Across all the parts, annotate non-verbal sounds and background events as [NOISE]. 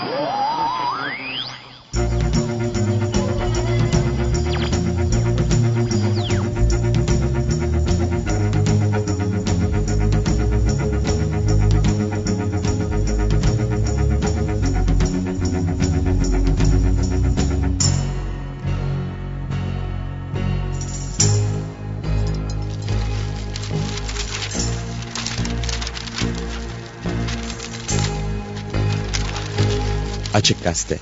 Oh! Açık Gazete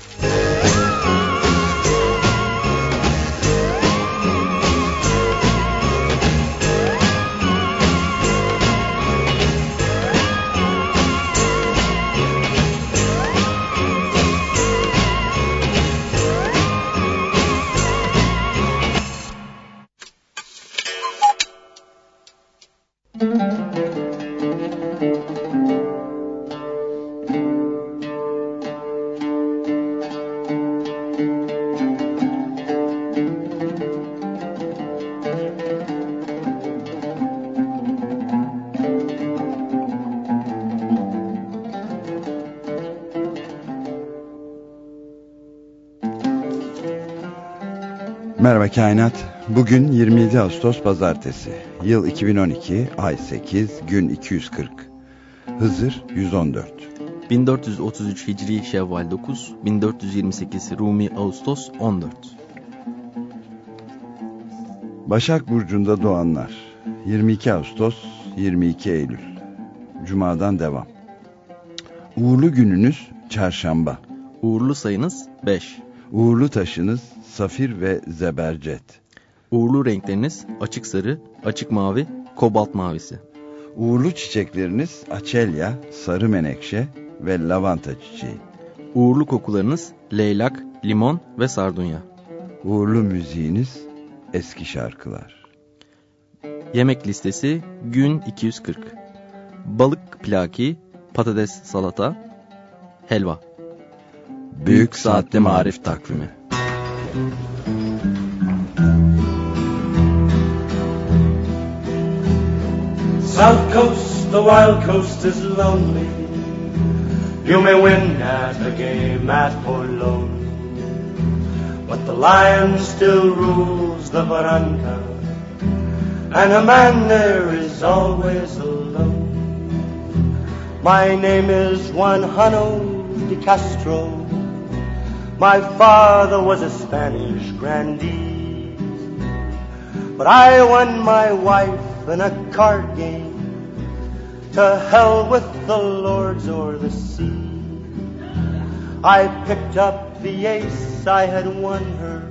Merhaba Kainat. Bugün 27 Ağustos Pazartesi. Yıl 2012, ay 8, gün 240. Hızır 114. 1433 Hicri Şevval 9, 1428 Rumi Ağustos 14. Başak Burcu'nda doğanlar. 22 Ağustos, 22 Eylül. Cuma'dan devam. Uğurlu gününüz çarşamba. Uğurlu sayınız 5. Uğurlu taşınız safir ve zebercet. Uğurlu renkleriniz açık sarı, açık mavi, kobalt mavisi. Uğurlu çiçekleriniz açelya, sarı menekşe ve lavanta çiçeği. Uğurlu kokularınız leylak, limon ve sardunya. Uğurlu müziğiniz eski şarkılar. Yemek listesi gün 240. Balık plaki, patates salata, helva. Büyük Saatli Marif Takvimi South coast, the wild coast is lonely. You may win at a game at Polon. But the lion still rules the barranca. And a man there is always alone. My name is Juan Jano de Castro. My father was a Spanish grandee. But I won my wife in a card game. To hell with the lords or the sea. I picked up the ace, I had won her.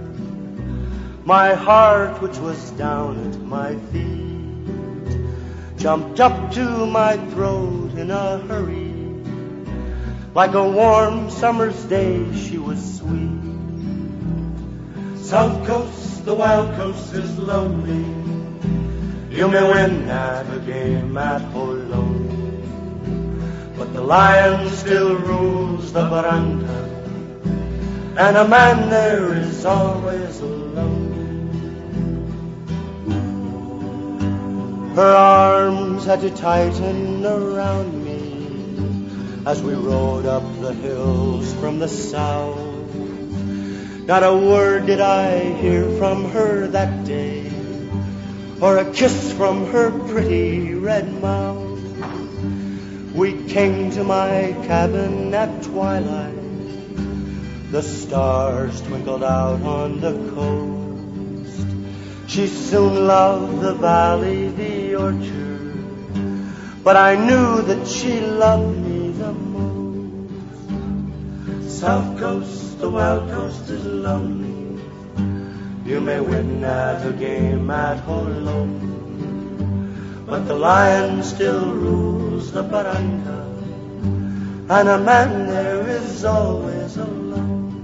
My heart, which was down at my feet, jumped up to my throat in a hurry. Like a warm summer's day, she was sweet. South coast, the wild coast is lonely. You may win at a game at Holo. But the lion still rules the barranca. And a man there is always alone. Her arms had to tighten around me as we rode up the hills from the south. Not a word did I hear from her that day or a kiss from her pretty red mouth. We came to my cabin at twilight. The stars twinkled out on the coast. She soon loved the valley, the orchard, but I knew that she loved me. South coast, the wild coast is lonely. You may win at a game at Holo, but the lion still rules the barranca, and a man there is always alone.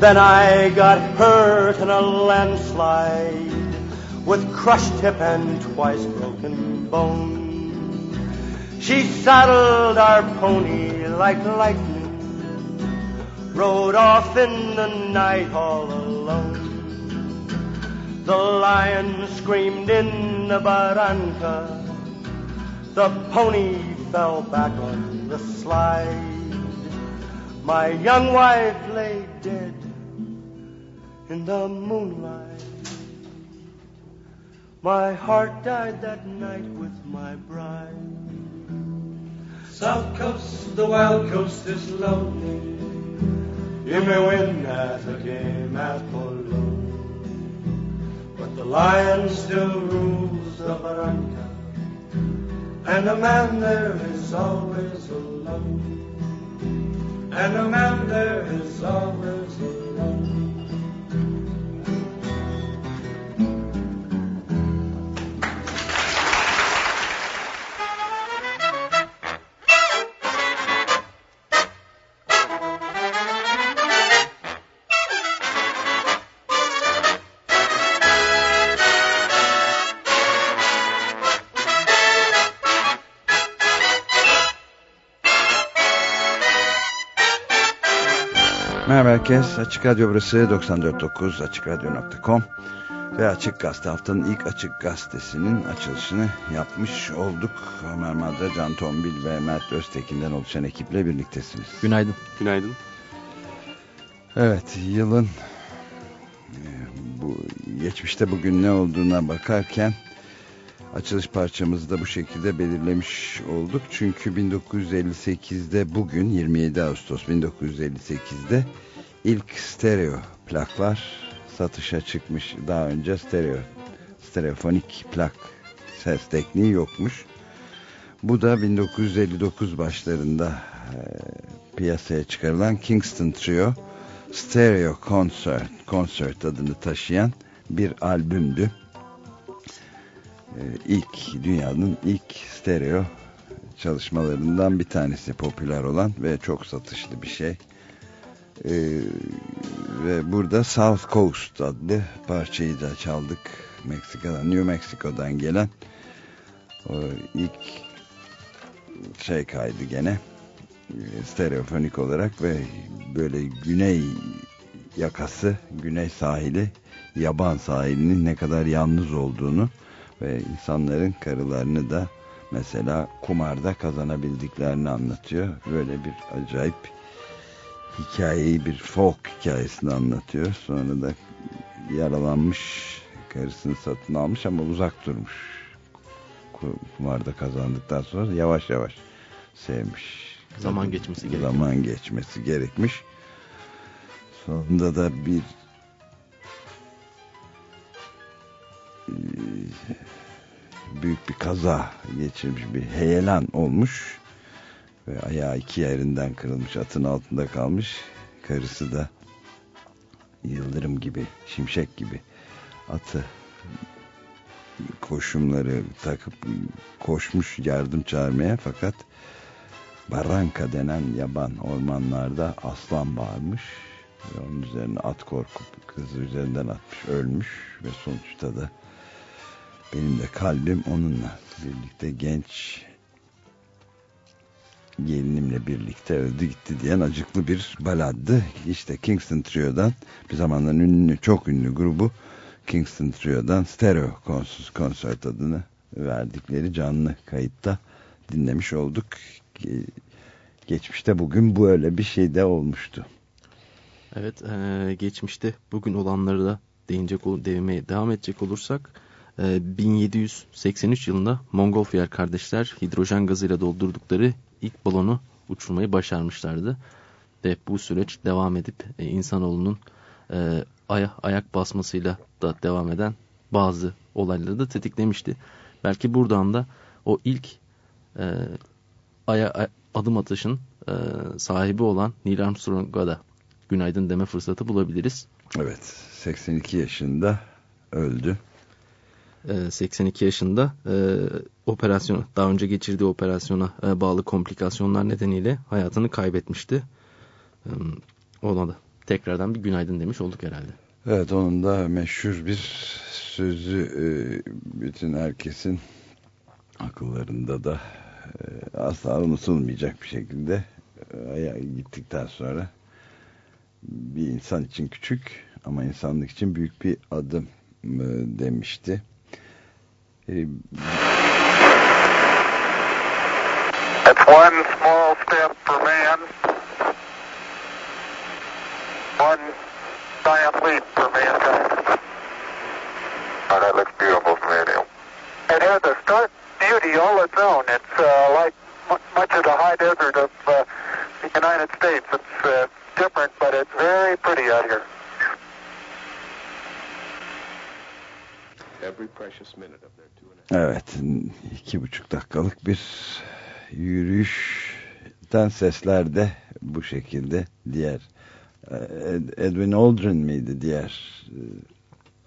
Then I got hurt in a landslide with crushed hip and twice broken bone. She saddled our pony like lightning rode off in the night all alone. The lion screamed in the barranca. The pony fell back on the slide. My young wife lay dead in the moonlight. My heart died that night with my bride. South coast, the wild coast is lonely. You may win at a game at polo, but the lion still rules the barranca, and a man there is always alone, and a man there is always alone. Herkes. Açık Radyo burası 94.9 AçıkRadyo.com ve Açık Gazete haftanın ilk Açık Gazetesi'nin açılışını yapmış olduk. Ömer Madra, Can Tombil ve Mert Öztekin'den oluşan ekiple birliktesiniz. Günaydın. Günaydın. Evet, yılın e, bu geçmişte bugün ne olduğuna bakarken açılış parçamızı da bu şekilde belirlemiş olduk. Çünkü 1958'de bugün 27 Ağustos 1958'de ilk stereo plaklar satışa çıkmış. Daha önce stereo stereofonik plak ses tekniği yokmuş. Bu da 1959 başlarında e, piyasaya çıkarılan Kingston Trio Stereo Concert, Concert adını taşıyan bir albümdü. Ee, ilk dünyanın ilk stereo çalışmalarından bir tanesi popüler olan ve çok satışlı bir şey. Ee, ve burada South Coast adlı parçayı da çaldık. Meksika'dan, New Mexico'dan gelen o ilk şey kaydı gene e, stereofonik olarak ve böyle güney yakası, güney sahili, yaban sahilinin ne kadar yalnız olduğunu ve insanların karılarını da mesela kumarda kazanabildiklerini anlatıyor. Böyle bir acayip hikayeyi bir folk hikayesini anlatıyor. Sonra da yaralanmış karısını satın almış ama uzak durmuş. Kumarda kazandıktan sonra yavaş yavaş sevmiş. Zaman geçmesi gerekmiş. Zaman geçmesi gerekmiş. Sonunda da bir büyük bir kaza geçirmiş bir heyelan olmuş ve ayağı iki yerinden kırılmış atın altında kalmış. Karısı da yıldırım gibi şimşek gibi. Atı koşumları takıp koşmuş yardım çağırmaya fakat Barranca denen yaban ormanlarda aslan bağırmış ve onun üzerine at korkup kızı üzerinden atmış ölmüş ve sonuçta da benim de kalbim onunla birlikte genç gelinimle birlikte öldü gitti diyen acıklı bir baladdı. İşte Kingston Trio'dan bir zamanların ünlü, çok ünlü grubu Kingston Trio'dan Stereo Concert adını verdikleri canlı kayıtta dinlemiş olduk. Geçmişte bugün bu öyle bir şey de olmuştu. Evet, e, geçmişte bugün olanları da değinecek, değinmeye devam edecek olursak 1783 yılında Montgolfier kardeşler hidrojen gazıyla doldurdukları ilk balonu uçurmayı başarmışlardı. Ve bu süreç devam edip e, insanoğlunun e, aya, ayak basmasıyla da devam eden bazı olayları da tetiklemişti. Belki buradan da o ilk e, aya adım atışın e, sahibi olan Neil Armstrong'a da günaydın deme fırsatı bulabiliriz. Evet 82 yaşında öldü. 82 yaşında e, operasyon daha önce geçirdiği operasyona e, bağlı komplikasyonlar nedeniyle hayatını kaybetmişti. E, ona da tekrardan bir günaydın demiş olduk herhalde. Evet onun da meşhur bir sözü e, bütün herkesin akıllarında da e, asla unutulmayacak bir şekilde e, gittikten sonra bir insan için küçük ama insanlık için büyük bir adım e, demişti. One small step for man, one giant leap for mankind. Oh, that looks beautiful from here, Neil. It has a stark beauty all its own. It's uh, like much of the high desert of uh, the United States. It's uh, different, but it's very pretty out here. Evet, iki buçuk dakikalık bir yürüyüşten sesler de bu şekilde diğer e, Edwin Aldrin miydi diğer e,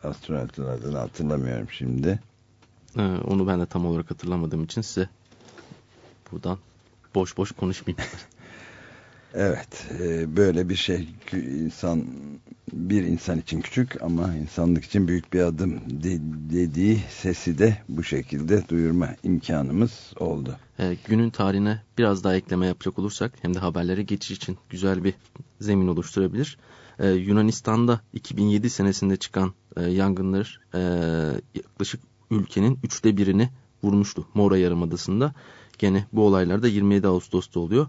astronotun adını hatırlamıyorum şimdi. Ee, onu ben de tam olarak hatırlamadığım için size buradan boş boş konuşmayayım. [LAUGHS] Evet, e, böyle bir şey insan bir insan için küçük ama insanlık için büyük bir adım dediği sesi de bu şekilde duyurma imkanımız oldu. E, günün tarihine biraz daha ekleme yapacak olursak hem de haberlere geçiş için güzel bir zemin oluşturabilir. E, Yunanistan'da 2007 senesinde çıkan e, yangınlar e, yaklaşık ülkenin üçte birini vurmuştu Mora Yarımadası'nda. Gene bu olaylarda 27 Ağustos'ta oluyor.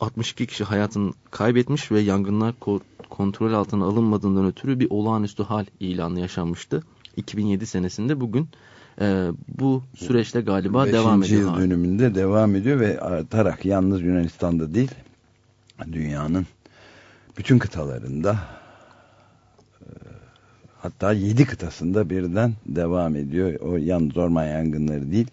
62 kişi hayatını kaybetmiş ve yangınlar kontrol altına alınmadığından ötürü bir olağanüstü hal ilanı yaşanmıştı. 2007 senesinde bugün e, bu süreçte galiba devam ediyor. 5. yıl dönümünde devam ediyor ve artarak yalnız Yunanistan'da değil dünyanın bütün kıtalarında e, hatta 7 kıtasında birden devam ediyor. O yalnız orman yangınları değil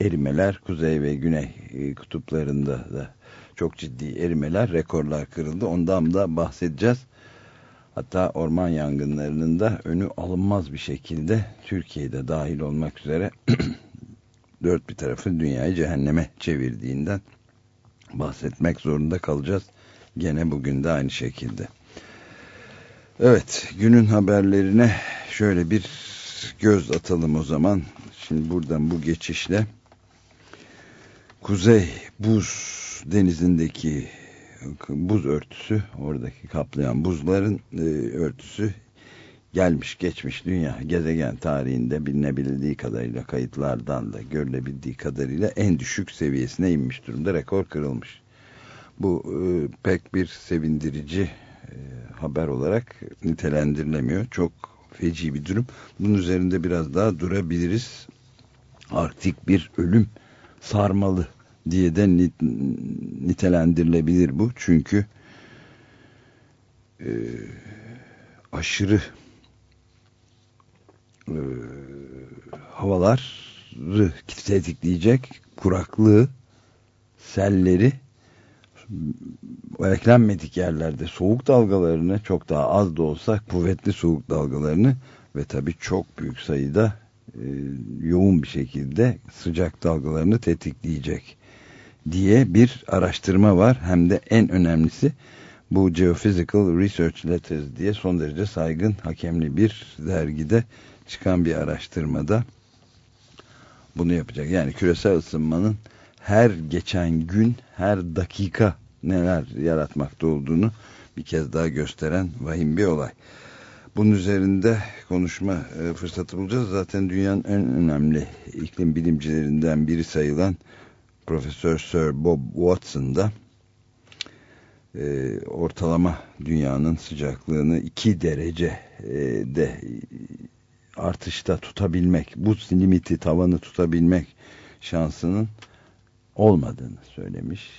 erimeler kuzey ve güney e, kutuplarında da çok ciddi erimeler, rekorlar kırıldı. Ondan da bahsedeceğiz. Hatta orman yangınlarının da önü alınmaz bir şekilde Türkiye'de dahil olmak üzere [CLEARS THROAT] dört bir tarafı dünyayı cehenneme çevirdiğinden bahsetmek zorunda kalacağız. Gene bugün de aynı şekilde. Evet, günün haberlerine şöyle bir göz atalım o zaman. Şimdi buradan bu geçişle Kuzey Buz denizindeki buz örtüsü oradaki kaplayan buzların e, örtüsü gelmiş geçmiş dünya gezegen tarihinde bilinebildiği kadarıyla kayıtlardan da görülebildiği kadarıyla en düşük seviyesine inmiş durumda rekor kırılmış. Bu e, pek bir sevindirici e, haber olarak nitelendirilemiyor. Çok feci bir durum. Bunun üzerinde biraz daha durabiliriz. Arktik bir ölüm sarmalı diye de nitelendirilebilir bu. Çünkü e, aşırı e, havaları tetikleyecek kuraklığı, selleri beklenmedik yerlerde soğuk dalgalarını çok daha az da olsa kuvvetli soğuk dalgalarını ve tabii çok büyük sayıda yoğun bir şekilde sıcak dalgalarını tetikleyecek diye bir araştırma var. Hem de en önemlisi bu Geophysical Research Letters diye son derece saygın hakemli bir dergide çıkan bir araştırmada bunu yapacak. Yani küresel ısınmanın her geçen gün, her dakika neler yaratmakta olduğunu bir kez daha gösteren vahim bir olay. Bunun üzerinde konuşma e, fırsatı bulacağız. Zaten dünyanın en önemli iklim bilimcilerinden biri sayılan Profesör Sir Bob Watson da e, ortalama dünyanın sıcaklığını 2 derece e, de artışta tutabilmek, bu limiti tavanı tutabilmek şansının olmadığını söylemiş.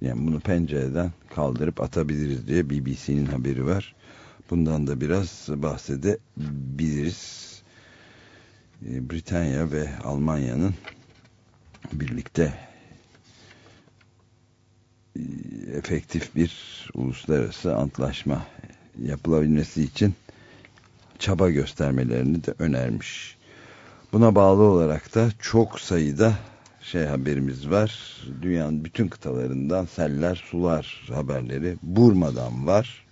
Yani bunu pencereden kaldırıp atabiliriz diye BBC'nin haberi var. Bundan da biraz bahsedebiliriz. E, Britanya ve Almanya'nın birlikte e, efektif bir uluslararası antlaşma yapılabilmesi için çaba göstermelerini de önermiş. Buna bağlı olarak da çok sayıda şey haberimiz var. Dünyanın bütün kıtalarından seller, sular haberleri. Burma'dan var.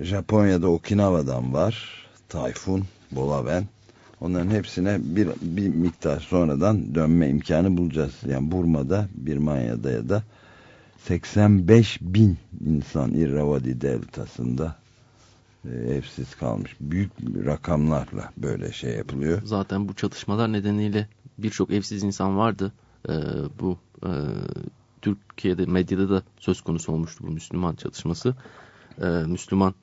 Japonya'da Okinawa'dan var. Tayfun, Bolaven. Onların hepsine bir, bir miktar sonradan dönme imkanı bulacağız. Yani Burma'da, Birmanya'da ya da 85 bin insan Irrawaddy deltasında e, evsiz kalmış. Büyük rakamlarla böyle şey yapılıyor. Zaten bu çatışmalar nedeniyle birçok evsiz insan vardı. e, bu e, Türkiye'de medyada da söz konusu olmuştu bu Müslüman çatışması. E, Müslüman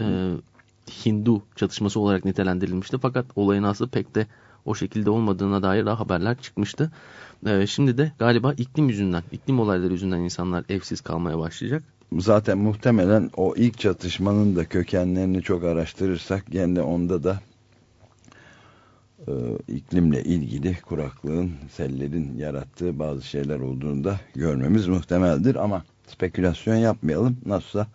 e, Hindu çatışması olarak nitelendirilmişti. Fakat olayın aslı pek de o şekilde olmadığına dair daha haberler çıkmıştı. E, şimdi de galiba iklim yüzünden, iklim olayları yüzünden insanlar evsiz kalmaya başlayacak. Zaten muhtemelen o ilk çatışmanın da kökenlerini çok araştırırsak gene onda da e, iklimle ilgili kuraklığın, sellerin yarattığı bazı şeyler olduğunu da görmemiz muhtemeldir ama spekülasyon yapmayalım. Nasılsa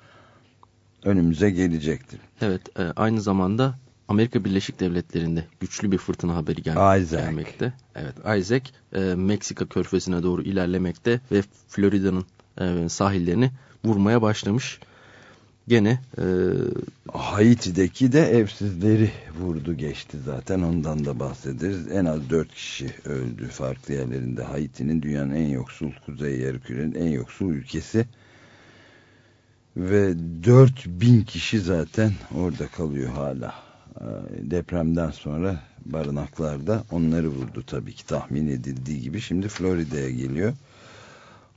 önümüze gelecektir. Evet, e, aynı zamanda Amerika Birleşik Devletleri'nde güçlü bir fırtına haberi gel Isaac. gelmekte. Evet, Isaac e, Meksika körfezine doğru ilerlemekte ve Florida'nın e, sahillerini vurmaya başlamış. Gene e, Haiti'deki de evsizleri vurdu geçti zaten ondan da bahsederiz. En az dört kişi öldü farklı yerlerinde. Haiti'nin dünyanın en yoksul kuzey yarımkürenin en yoksul ülkesi. Ve 4000 kişi zaten orada kalıyor hala. Ee, Depremden sonra barınaklarda onları vurdu tabii ki tahmin edildiği gibi. Şimdi Florida'ya geliyor.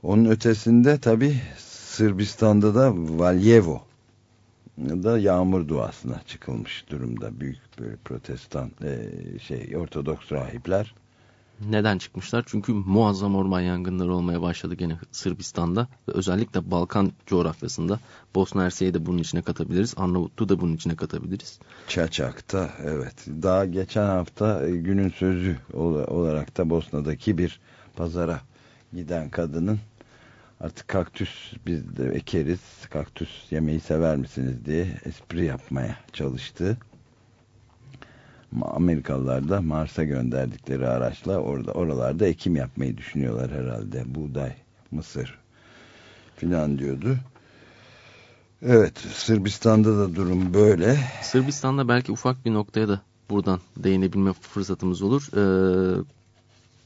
Onun ötesinde tabii Sırbistan'da da Valjevo da yağmur duasına çıkılmış durumda. Büyük böyle protestan e, şey Ortodoks rahipler. Neden çıkmışlar? Çünkü muazzam orman yangınları olmaya başladı gene Sırbistan'da ve özellikle Balkan coğrafyasında. Bosna Hersek'i de bunun içine katabiliriz. Arnavutluğu da bunun içine katabiliriz. Çaçak'ta evet. Daha geçen hafta e, günün sözü ol- olarak da Bosna'daki bir pazara giden kadının artık kaktüs biz de ekeriz kaktüs yemeği sever misiniz diye espri yapmaya çalıştı. Amerikalılar da Mars'a gönderdikleri araçla orada oralarda ekim yapmayı düşünüyorlar herhalde. Buğday, mısır filan diyordu. Evet, Sırbistan'da da durum böyle. Sırbistan'da belki ufak bir noktaya da buradan değinebilme fırsatımız olur. Ee,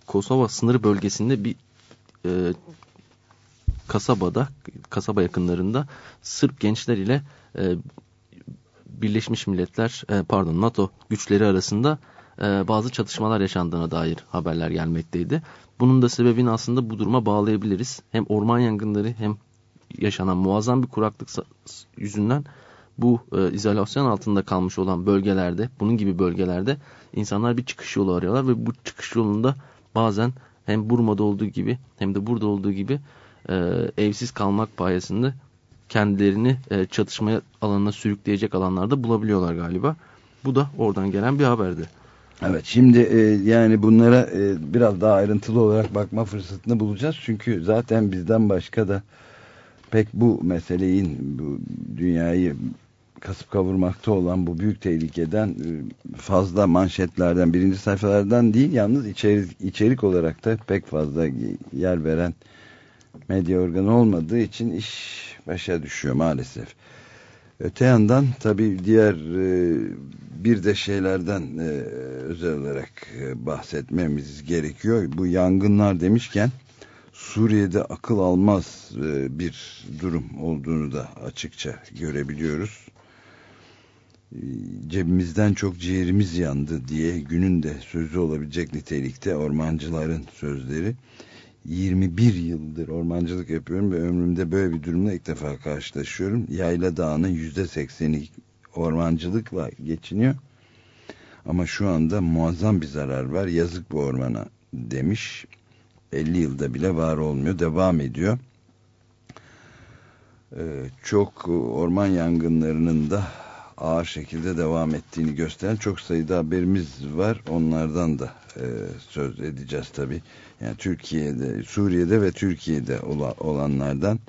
Kosova sınır bölgesinde bir e, kasabada, kasaba yakınlarında Sırp gençler ile e, Birleşmiş Milletler, e, pardon NATO güçleri arasında e, bazı çatışmalar yaşandığına dair haberler gelmekteydi. Bunun da sebebini aslında bu duruma bağlayabiliriz. Hem orman yangınları hem yaşanan muazzam bir kuraklık yüzünden bu e, izolasyon altında kalmış olan bölgelerde, bunun gibi bölgelerde insanlar bir çıkış yolu arıyorlar ve bu çıkış yolunda bazen hem Burma'da olduğu gibi hem de burada olduğu gibi e, evsiz kalmak payesinde kendilerini e, çatışma alanına sürükleyecek alanlarda bulabiliyorlar galiba. Bu da oradan gelen bir haberdi. Evet şimdi e, yani bunlara e, biraz daha ayrıntılı olarak bakma fırsatını bulacağız. Çünkü zaten bizden başka da pek bu meseleyin bu dünyayı kasıp kavurmakta olan bu büyük tehlikeden e, fazla manşetlerden birinci sayfalardan değil yalnız içerik, içerik olarak da pek fazla yer veren medya organı olmadığı için iş başa düşüyor maalesef. Öte yandan tabii diğer e, bir de şeylerden e, özel olarak e, bahsetmemiz gerekiyor. Bu yangınlar demişken Suriye'de akıl almaz bir durum olduğunu da açıkça görebiliyoruz. Cebimizden çok ciğerimiz yandı diye günün de sözü olabilecek nitelikte ormancıların sözleri. 21 yıldır ormancılık yapıyorum ve ömrümde böyle bir durumla ilk defa karşılaşıyorum. Yayla Dağı'nın %80'i ormancılıkla geçiniyor. Ama şu anda muazzam bir zarar var. Yazık bu ormana demiş. 50 yılda bile var olmuyor. Devam ediyor. Ee, çok orman yangınlarının da ağır şekilde devam ettiğini gösteren çok sayıda haberimiz var. Onlardan da e, söz edeceğiz tabii. Yani Türkiye'de, Suriye'de ve Türkiye'de olanlardan.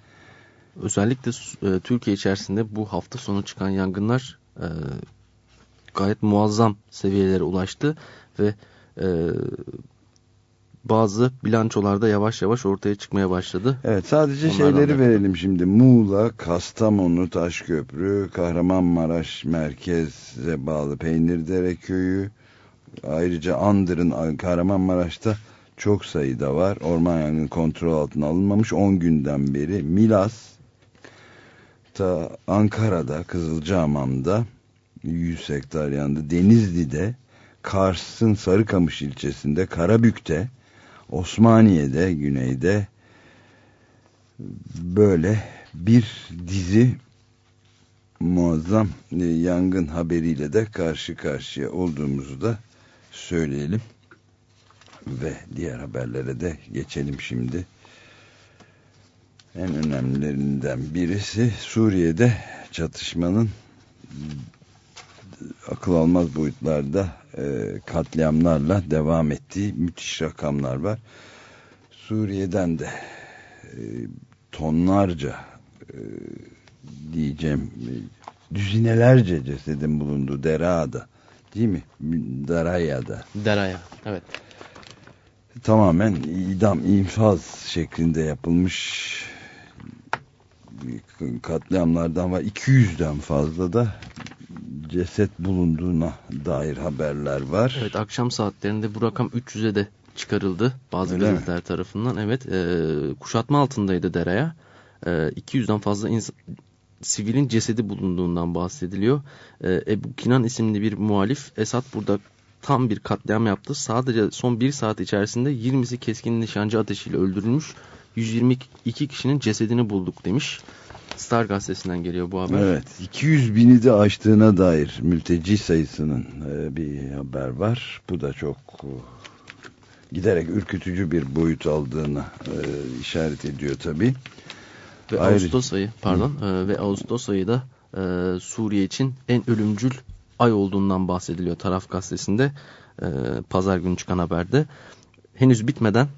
Özellikle e, Türkiye içerisinde bu hafta sonu çıkan yangınlar e, gayet muazzam seviyelere ulaştı ve e, bazı bilançolarda yavaş yavaş ortaya çıkmaya başladı. Evet sadece Onlardan şeyleri da... verelim şimdi. Muğla, Kastamonu, Taşköprü, Kahramanmaraş merkeze bağlı Peynirdere köyü, ayrıca Andır'ın Kahramanmaraş'ta çok sayıda var. Orman yangını kontrol altına alınmamış 10 günden beri. Milas, ta Ankara'da, Kızılcahamam'da 100 hektar yandı. Denizli'de, Kars'ın Sarıkamış ilçesinde, Karabük'te, Osmaniye'de güneyde böyle bir dizi muazzam e, yangın haberiyle de karşı karşıya olduğumuzu da söyleyelim. Ve diğer haberlere de geçelim şimdi. En önemlilerinden birisi Suriye'de çatışmanın akıl almaz boyutlarda e, katliamlarla devam ettiği müthiş rakamlar var. Suriye'den de e, tonlarca e, diyeceğim e, düzinelerce cesedin bulunduğu Dera'da değil mi? Daraya'da. Deraya evet. Tamamen idam, infaz şeklinde yapılmış katliamlardan var. 200'den fazla da ceset bulunduğuna dair haberler var. Evet akşam saatlerinde bu rakam 300'e de çıkarıldı bazı Öyle gazeteler mi? tarafından. Evet e, kuşatma altındaydı Dera'ya. E, 200'den fazla sivilin cesedi bulunduğundan bahsediliyor. E, Ebu Kinan isimli bir muhalif Esad burada tam bir katliam yaptı. Sadece son bir saat içerisinde 20'si keskin nişancı ateşiyle öldürülmüş. 122 kişinin cesedini bulduk demiş. Star gazetesinden geliyor bu haber. Evet 200 bini de aştığına dair mülteci sayısının e, bir haber var. Bu da çok e, giderek ürkütücü bir boyut aldığını e, işaret ediyor tabii. Ve Ayrı... Ağustos ayı pardon e, ve Ağustos ayı da e, Suriye için en ölümcül ay olduğundan bahsediliyor taraf gazetesinde e, pazar günü çıkan haberde. Henüz bitmeden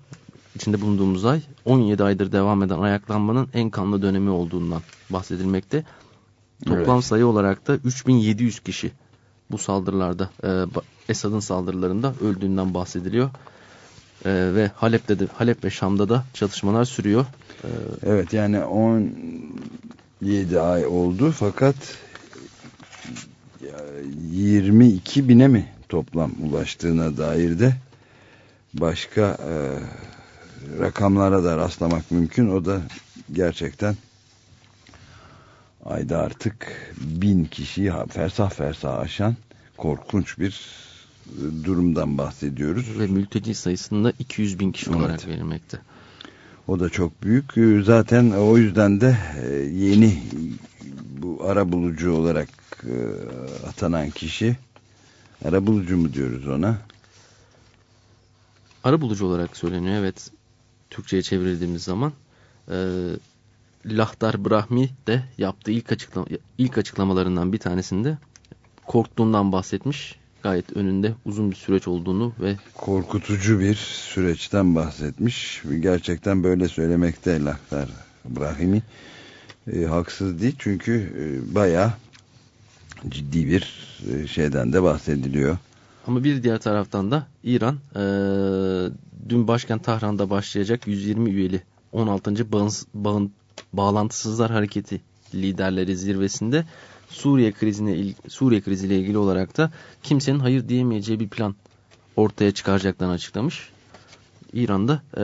içinde bulunduğumuz ay 17 aydır devam eden ayaklanmanın en kanlı dönemi olduğundan bahsedilmekte. Toplam evet. sayı olarak da 3700 kişi bu saldırılarda e, Esad'ın saldırılarında öldüğünden bahsediliyor. E, ve Halep'te de Halep ve Şam'da da çatışmalar sürüyor. E, evet yani 17 ay oldu fakat 22 bine mi toplam ulaştığına dair de başka e, rakamlara da rastlamak mümkün. O da gerçekten ayda artık bin kişiyi fersah fersah aşan korkunç bir e, durumdan bahsediyoruz. Ve mülteci sayısında 200 bin kişi evet. olarak verilmekte. O da çok büyük. E, zaten o yüzden de e, yeni bu ara bulucu olarak atanan kişi ara bulucu mu diyoruz ona? Ara bulucu olarak söyleniyor evet. Türkçe'ye çevrildiğimiz zaman e, Lahtar Brahmi de yaptığı ilk, açıklama, ilk açıklamalarından bir tanesinde korktuğundan bahsetmiş. Gayet önünde uzun bir süreç olduğunu ve korkutucu bir süreçten bahsetmiş. Gerçekten böyle söylemekte Lahtar Brahimi e, haksız değil çünkü e, bayağı ciddi bir e, şeyden de bahsediliyor. Ama bir diğer taraftan da İran e, dün başkent Tahran'da başlayacak 120 üyeli 16. Bağıns, bağın, Bağlantısızlar Hareketi liderleri zirvesinde Suriye krizine Suriye kriziyle ilgili olarak da kimsenin hayır diyemeyeceği bir plan ortaya çıkaracaklarını açıklamış. İran'da e,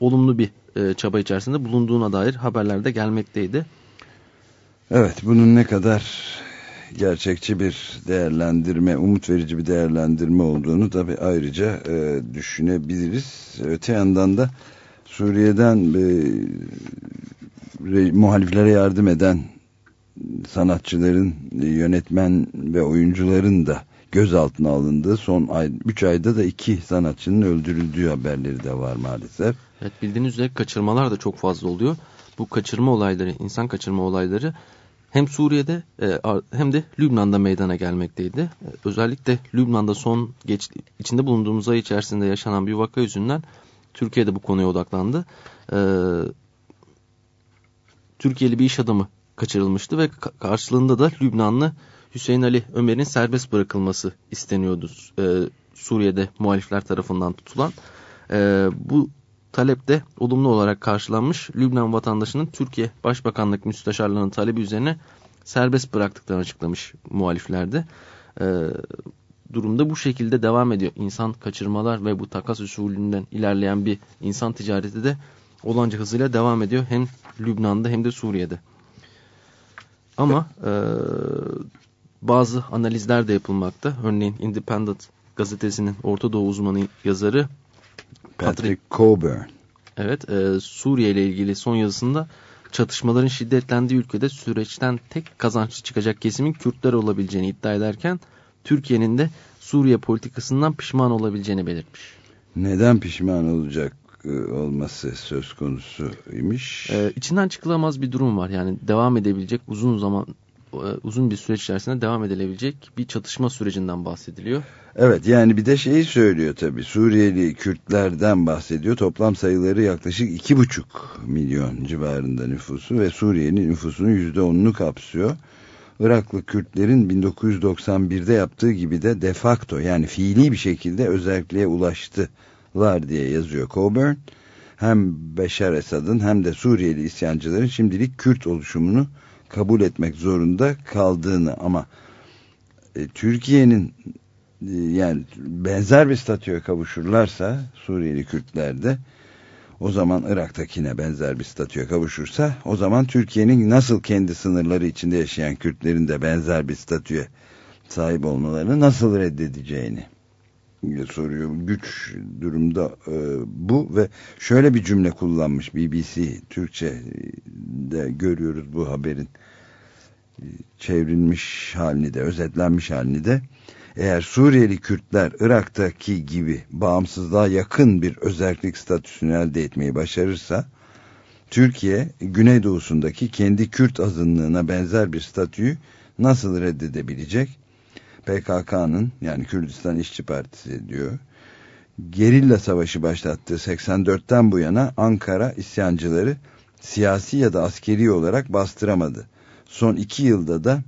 olumlu bir e, çaba içerisinde bulunduğuna dair haberler de gelmekteydi. Evet bunun ne kadar gerçekçi bir değerlendirme, umut verici bir değerlendirme olduğunu tabi ayrıca e, düşünebiliriz. Öte yandan da Suriye'den e, re, muhaliflere yardım eden sanatçıların, e, yönetmen ve oyuncuların da gözaltına alındığı son ay, 3 ayda da iki sanatçının öldürüldüğü haberleri de var maalesef. Evet bildiğiniz üzere kaçırmalar da çok fazla oluyor. Bu kaçırma olayları, insan kaçırma olayları hem Suriye'de e, hem de Lübnan'da meydana gelmekteydi. E, özellikle Lübnan'da son geç, içinde bulunduğumuz ay içerisinde yaşanan bir vaka yüzünden Türkiye'de bu konuya odaklandı. E, Türkiye'li bir iş adamı kaçırılmıştı ve karşılığında da Lübnanlı Hüseyin Ali Ömer'in serbest bırakılması isteniyordu. Suriye'de muhalifler tarafından tutulan. bu talep de olumlu olarak karşılanmış. Lübnan vatandaşının Türkiye Başbakanlık Müsteşarlığı'nın talebi üzerine serbest bıraktıklarını açıklamış muhaliflerde. Ee, durumda bu şekilde devam ediyor. İnsan kaçırmalar ve bu takas usulünden ilerleyen bir insan ticareti de olanca hızıyla devam ediyor. Hem Lübnan'da hem de Suriye'de. Ama e, bazı analizler de yapılmakta. Örneğin Independent gazetesinin Orta Doğu uzmanı yazarı Patrick Coburn. Evet, e, Suriye ile ilgili son yazısında çatışmaların şiddetlendiği ülkede süreçten tek kazançlı çıkacak kesimin Kürtler olabileceğini iddia ederken Türkiye'nin de Suriye politikasından pişman olabileceğini belirtmiş. Neden pişman olacak e, olması söz konusuymuş? Ee, içinden çıkılamaz bir durum var. Yani devam edebilecek uzun zaman uzun bir süreç içerisinde devam edilebilecek bir çatışma sürecinden bahsediliyor. Evet yani bir de şeyi söylüyor tabi Suriyeli Kürtlerden bahsediyor. Toplam sayıları yaklaşık iki buçuk milyon civarında nüfusu ve Suriye'nin nüfusunun yüzde onunu kapsıyor. Iraklı Kürtlerin 1991'de yaptığı gibi de de facto yani fiili bir şekilde özelliğe ulaştılar diye yazıyor Coburn. Hem Beşar Esad'ın hem de Suriyeli isyancıların şimdilik Kürt oluşumunu kabul etmek zorunda kaldığını ama e, Türkiye'nin e, yani benzer bir statüye kavuşurlarsa Suriyeli Kürtler de o zaman Irak'takine benzer bir statüye kavuşursa o zaman Türkiye'nin nasıl kendi sınırları içinde yaşayan Kürtlerin de benzer bir statüye sahip olmalarını nasıl reddedeceğini soruyor. Güç durumda e, bu ve şöyle bir cümle kullanmış BBC Türkçe'de görüyoruz bu haberin e, çevrilmiş halini de özetlenmiş halini de eğer Suriyeli Kürtler Irak'taki gibi bağımsızlığa yakın bir özellik statüsünü elde etmeyi başarırsa Türkiye Güneydoğusundaki kendi Kürt azınlığına benzer bir statüyü nasıl reddedebilecek? PKK'nın yani Kürdistan İşçi Partisi diyor. Gerilla savaşı başlattığı 84'ten bu yana Ankara isyancıları siyasi ya da askeri olarak bastıramadı. Son iki yılda da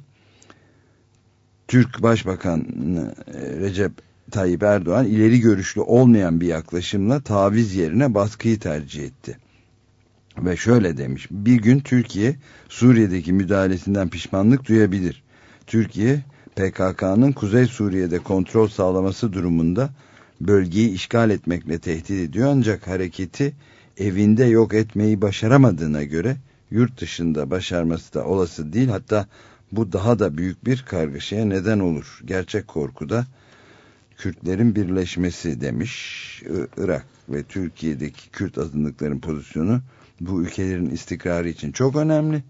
Türk Başbakanı e, Recep Tayyip Erdoğan ileri görüşlü olmayan bir yaklaşımla taviz yerine baskıyı tercih etti. Ve şöyle demiş, bir gün Türkiye Suriye'deki müdahalesinden pişmanlık duyabilir. Türkiye PKK'nın Kuzey Suriye'de kontrol sağlaması durumunda bölgeyi işgal etmekle tehdit ediyor ancak hareketi evinde yok etmeyi başaramadığına göre yurt dışında başarması da olası değil hatta bu daha da büyük bir kargaşaya neden olur. Gerçek korku da Kürtlerin birleşmesi demiş. Irak ve Türkiye'deki Kürt azınlıkların pozisyonu bu ülkelerin istikrarı için çok önemli.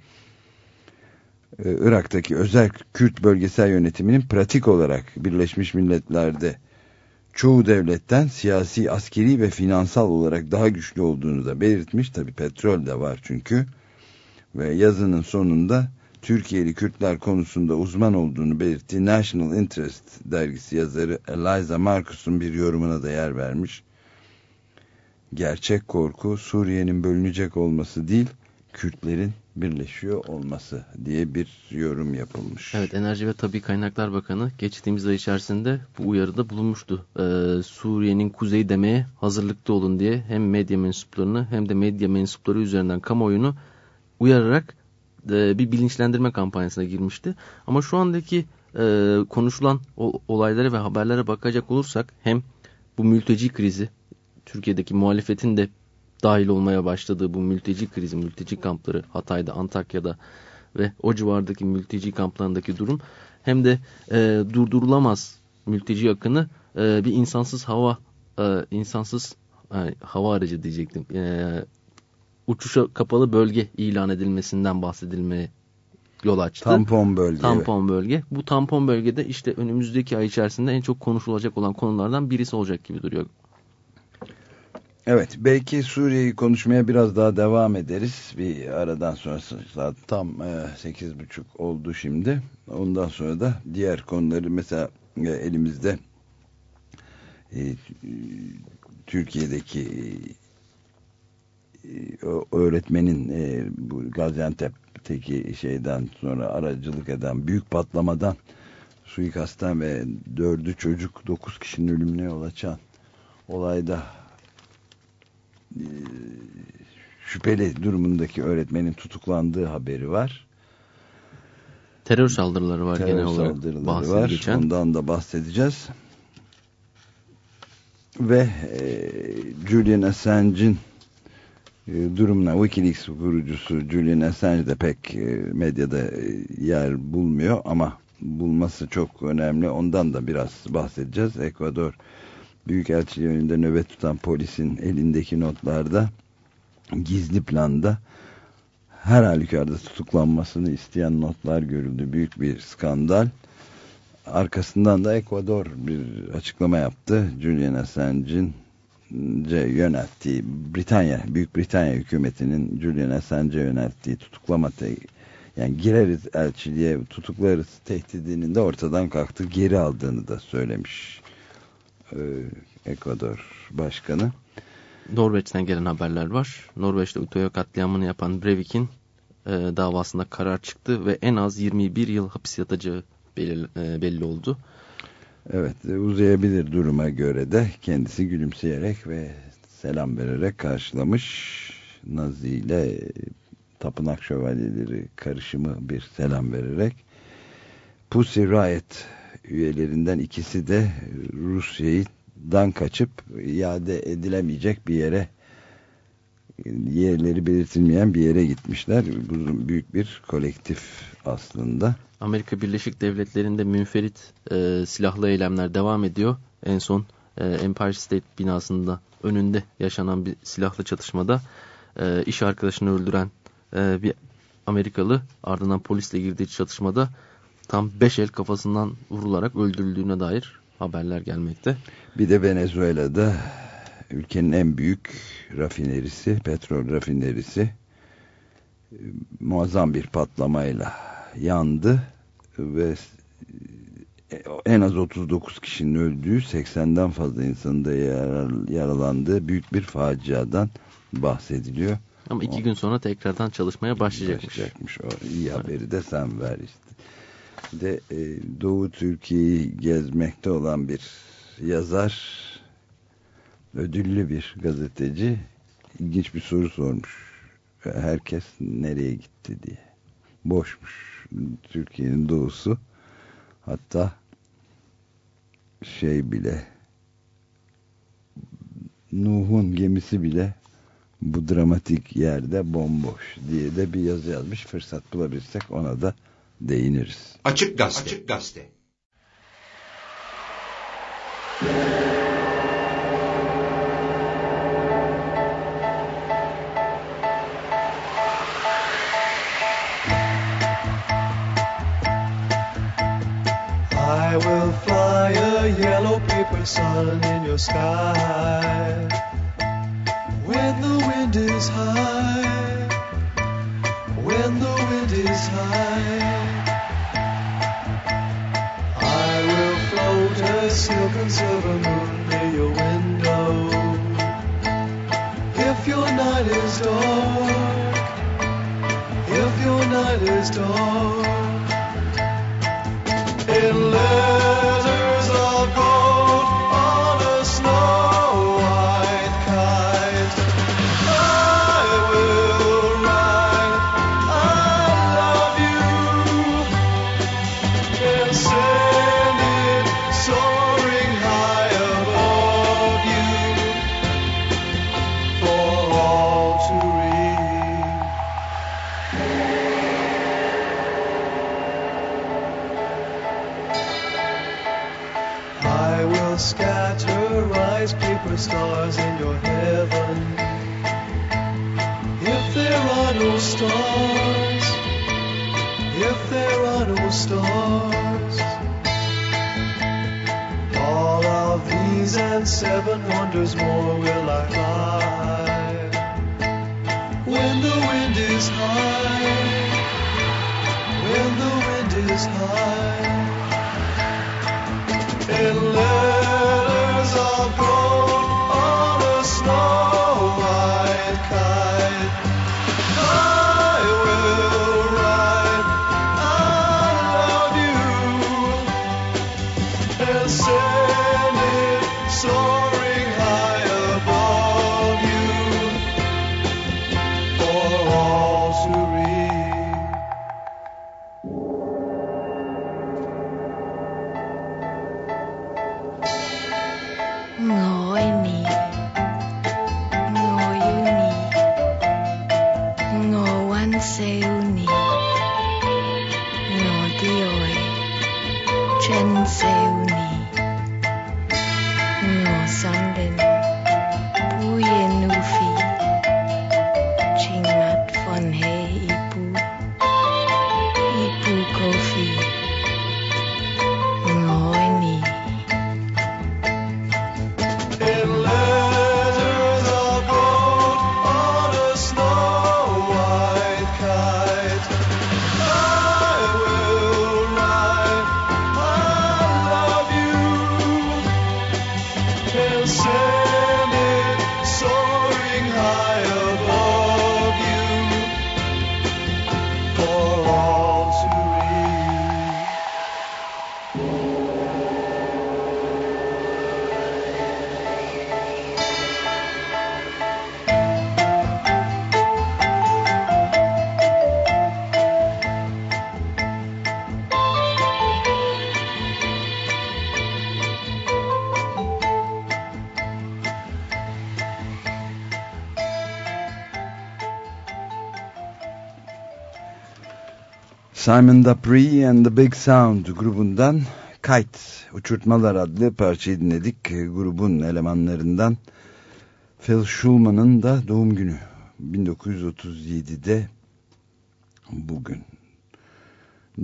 Irak'taki özel Kürt bölgesel yönetiminin pratik olarak Birleşmiş Milletler'de çoğu devletten siyasi, askeri ve finansal olarak daha güçlü olduğunu da belirtmiş. Tabi petrol de var çünkü. Ve yazının sonunda Türkiye'li Kürtler konusunda uzman olduğunu belirttiği National Interest dergisi yazarı Eliza Marcus'un bir yorumuna da yer vermiş. Gerçek korku Suriye'nin bölünecek olması değil, Kürtlerin birleşiyor olması diye bir yorum yapılmış. Evet Enerji ve Tabi Kaynaklar Bakanı geçtiğimiz ay içerisinde bu uyarıda bulunmuştu. Ee, Suriye'nin kuzeyi demeye hazırlıkta olun diye hem medya mensuplarını hem de medya mensupları üzerinden kamuoyunu uyararak e, bir bilinçlendirme kampanyasına girmişti. Ama şu andaki e, konuşulan o, olaylara ve haberlere bakacak olursak hem bu mülteci krizi Türkiye'deki muhalefetin de dahil olmaya başladığı bu mülteci krizi, mülteci kampları Hatay'da, Antakya'da ve o civardaki mülteci kamplarındaki durum hem de e, durdurulamaz mülteci akını e, bir insansız hava e, insansız e, hava aracı diyecektim. E, uçuşa kapalı bölge ilan edilmesinden bahsedilmeye yol açtı. Tampon bölge. Tampon bölge. Bu tampon bölgede işte önümüzdeki ay içerisinde en çok konuşulacak olan konulardan birisi olacak gibi duruyor. Evet belki Suriye'yi konuşmaya biraz daha devam ederiz. Bir aradan sonra saat tam e, sekiz buçuk oldu şimdi. Ondan sonra da diğer konuları mesela e, elimizde e, Türkiye'deki öğretmenin bu Gaziantep'teki şeyden sonra aracılık eden büyük patlamadan suikastten ve dördü çocuk dokuz kişinin ölümüne yol açan olayda şüpheli durumundaki öğretmenin tutuklandığı haberi var. Terör saldırıları var Terör genel olarak saldırıları var. Geçen. Ondan da bahsedeceğiz. Ve e, Julian Assange'in e, durumuna Wikileaks kurucusu Julian Assange de pek e, medyada e, yer bulmuyor ama bulması çok önemli. Ondan da biraz bahsedeceğiz. Ekvador Büyükelçiliği önünde nöbet tutan polisin elindeki notlarda gizli planda her halükarda tutuklanmasını isteyen notlar görüldü. Büyük bir skandal. Arkasından da Ekvador bir açıklama yaptı. Julian Assange'in yönelttiği Britanya, Büyük Britanya hükümetinin Julian Assange'e yönelttiği tutuklama yani gireriz elçiliğe tutuklarız tehdidinin de ortadan kalktı geri aldığını da söylemiş Ekvador Başkanı. Norveç'ten gelen haberler var. Norveç'te Utoya katliamını yapan Breivik'in e, davasında karar çıktı ve en az 21 yıl hapis yatacağı belli, e, belli oldu. Evet uzayabilir duruma göre de kendisi gülümseyerek ve selam vererek karşılamış. Nazi ile tapınak şövalyeleri karışımı bir selam vererek Pussy Riot üyelerinden ikisi de Rusya'dan kaçıp iade edilemeyecek bir yere yerleri belirtilmeyen bir yere gitmişler. Bu büyük bir kolektif aslında. Amerika Birleşik Devletleri'nde münferit e, silahlı eylemler devam ediyor. En son e, Empire State binasında önünde yaşanan bir silahlı çatışmada e, iş arkadaşını öldüren e, bir Amerikalı ardından polisle girdiği çatışmada tam 5 el kafasından vurularak öldürüldüğüne dair haberler gelmekte. Bir de Venezuela'da ülkenin en büyük rafinerisi, petrol rafinerisi e, muazzam bir patlamayla yandı ve e, en az 39 kişinin öldüğü 80'den fazla insanın da yaralandığı büyük bir faciadan bahsediliyor. Ama iki o, gün sonra tekrardan çalışmaya başlayacakmış. Başlayacakmış. O iyi haberi de sen ver işte. De e, Doğu Türkiye'yi gezmekte olan bir yazar, ödüllü bir gazeteci ilginç bir soru sormuş. Herkes nereye gitti diye. Boşmuş. Türkiye'nin doğusu. Hatta şey bile Nuh'un gemisi bile bu dramatik yerde bomboş diye de bir yazı yazmış. Fırsat bulabilirsek ona da değiniriz. Açık Gazete. Açık Gazete. I will fly a yellow paper sun in your sky when the wind is high, when the wind is high, silver moon near your window. If your night is dark, if your night is dark, in letters Simon Dupree and the Big Sound grubundan Kite Uçurtmalar adlı parçayı dinledik. Grubun elemanlarından Phil Schulman'ın da doğum günü 1937'de bugün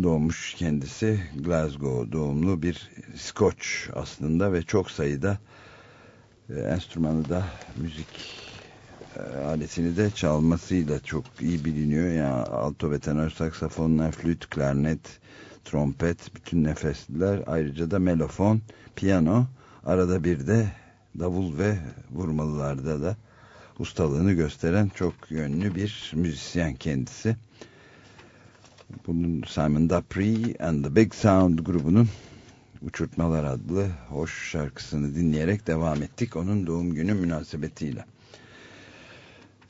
doğmuş kendisi Glasgow doğumlu bir Scotch aslında ve çok sayıda e, enstrümanı da müzik e, aletini de çalmasıyla çok iyi biliniyor. Yani alto ve tenor saksafonlar, flüt, klarnet, trompet, bütün nefesliler. Ayrıca da melofon, piyano, arada bir de davul ve vurmalılarda da ustalığını gösteren çok yönlü bir müzisyen kendisi. Bunun Simon Dupree and the Big Sound grubunun Uçurtmalar adlı hoş şarkısını dinleyerek devam ettik. Onun doğum günü münasebetiyle.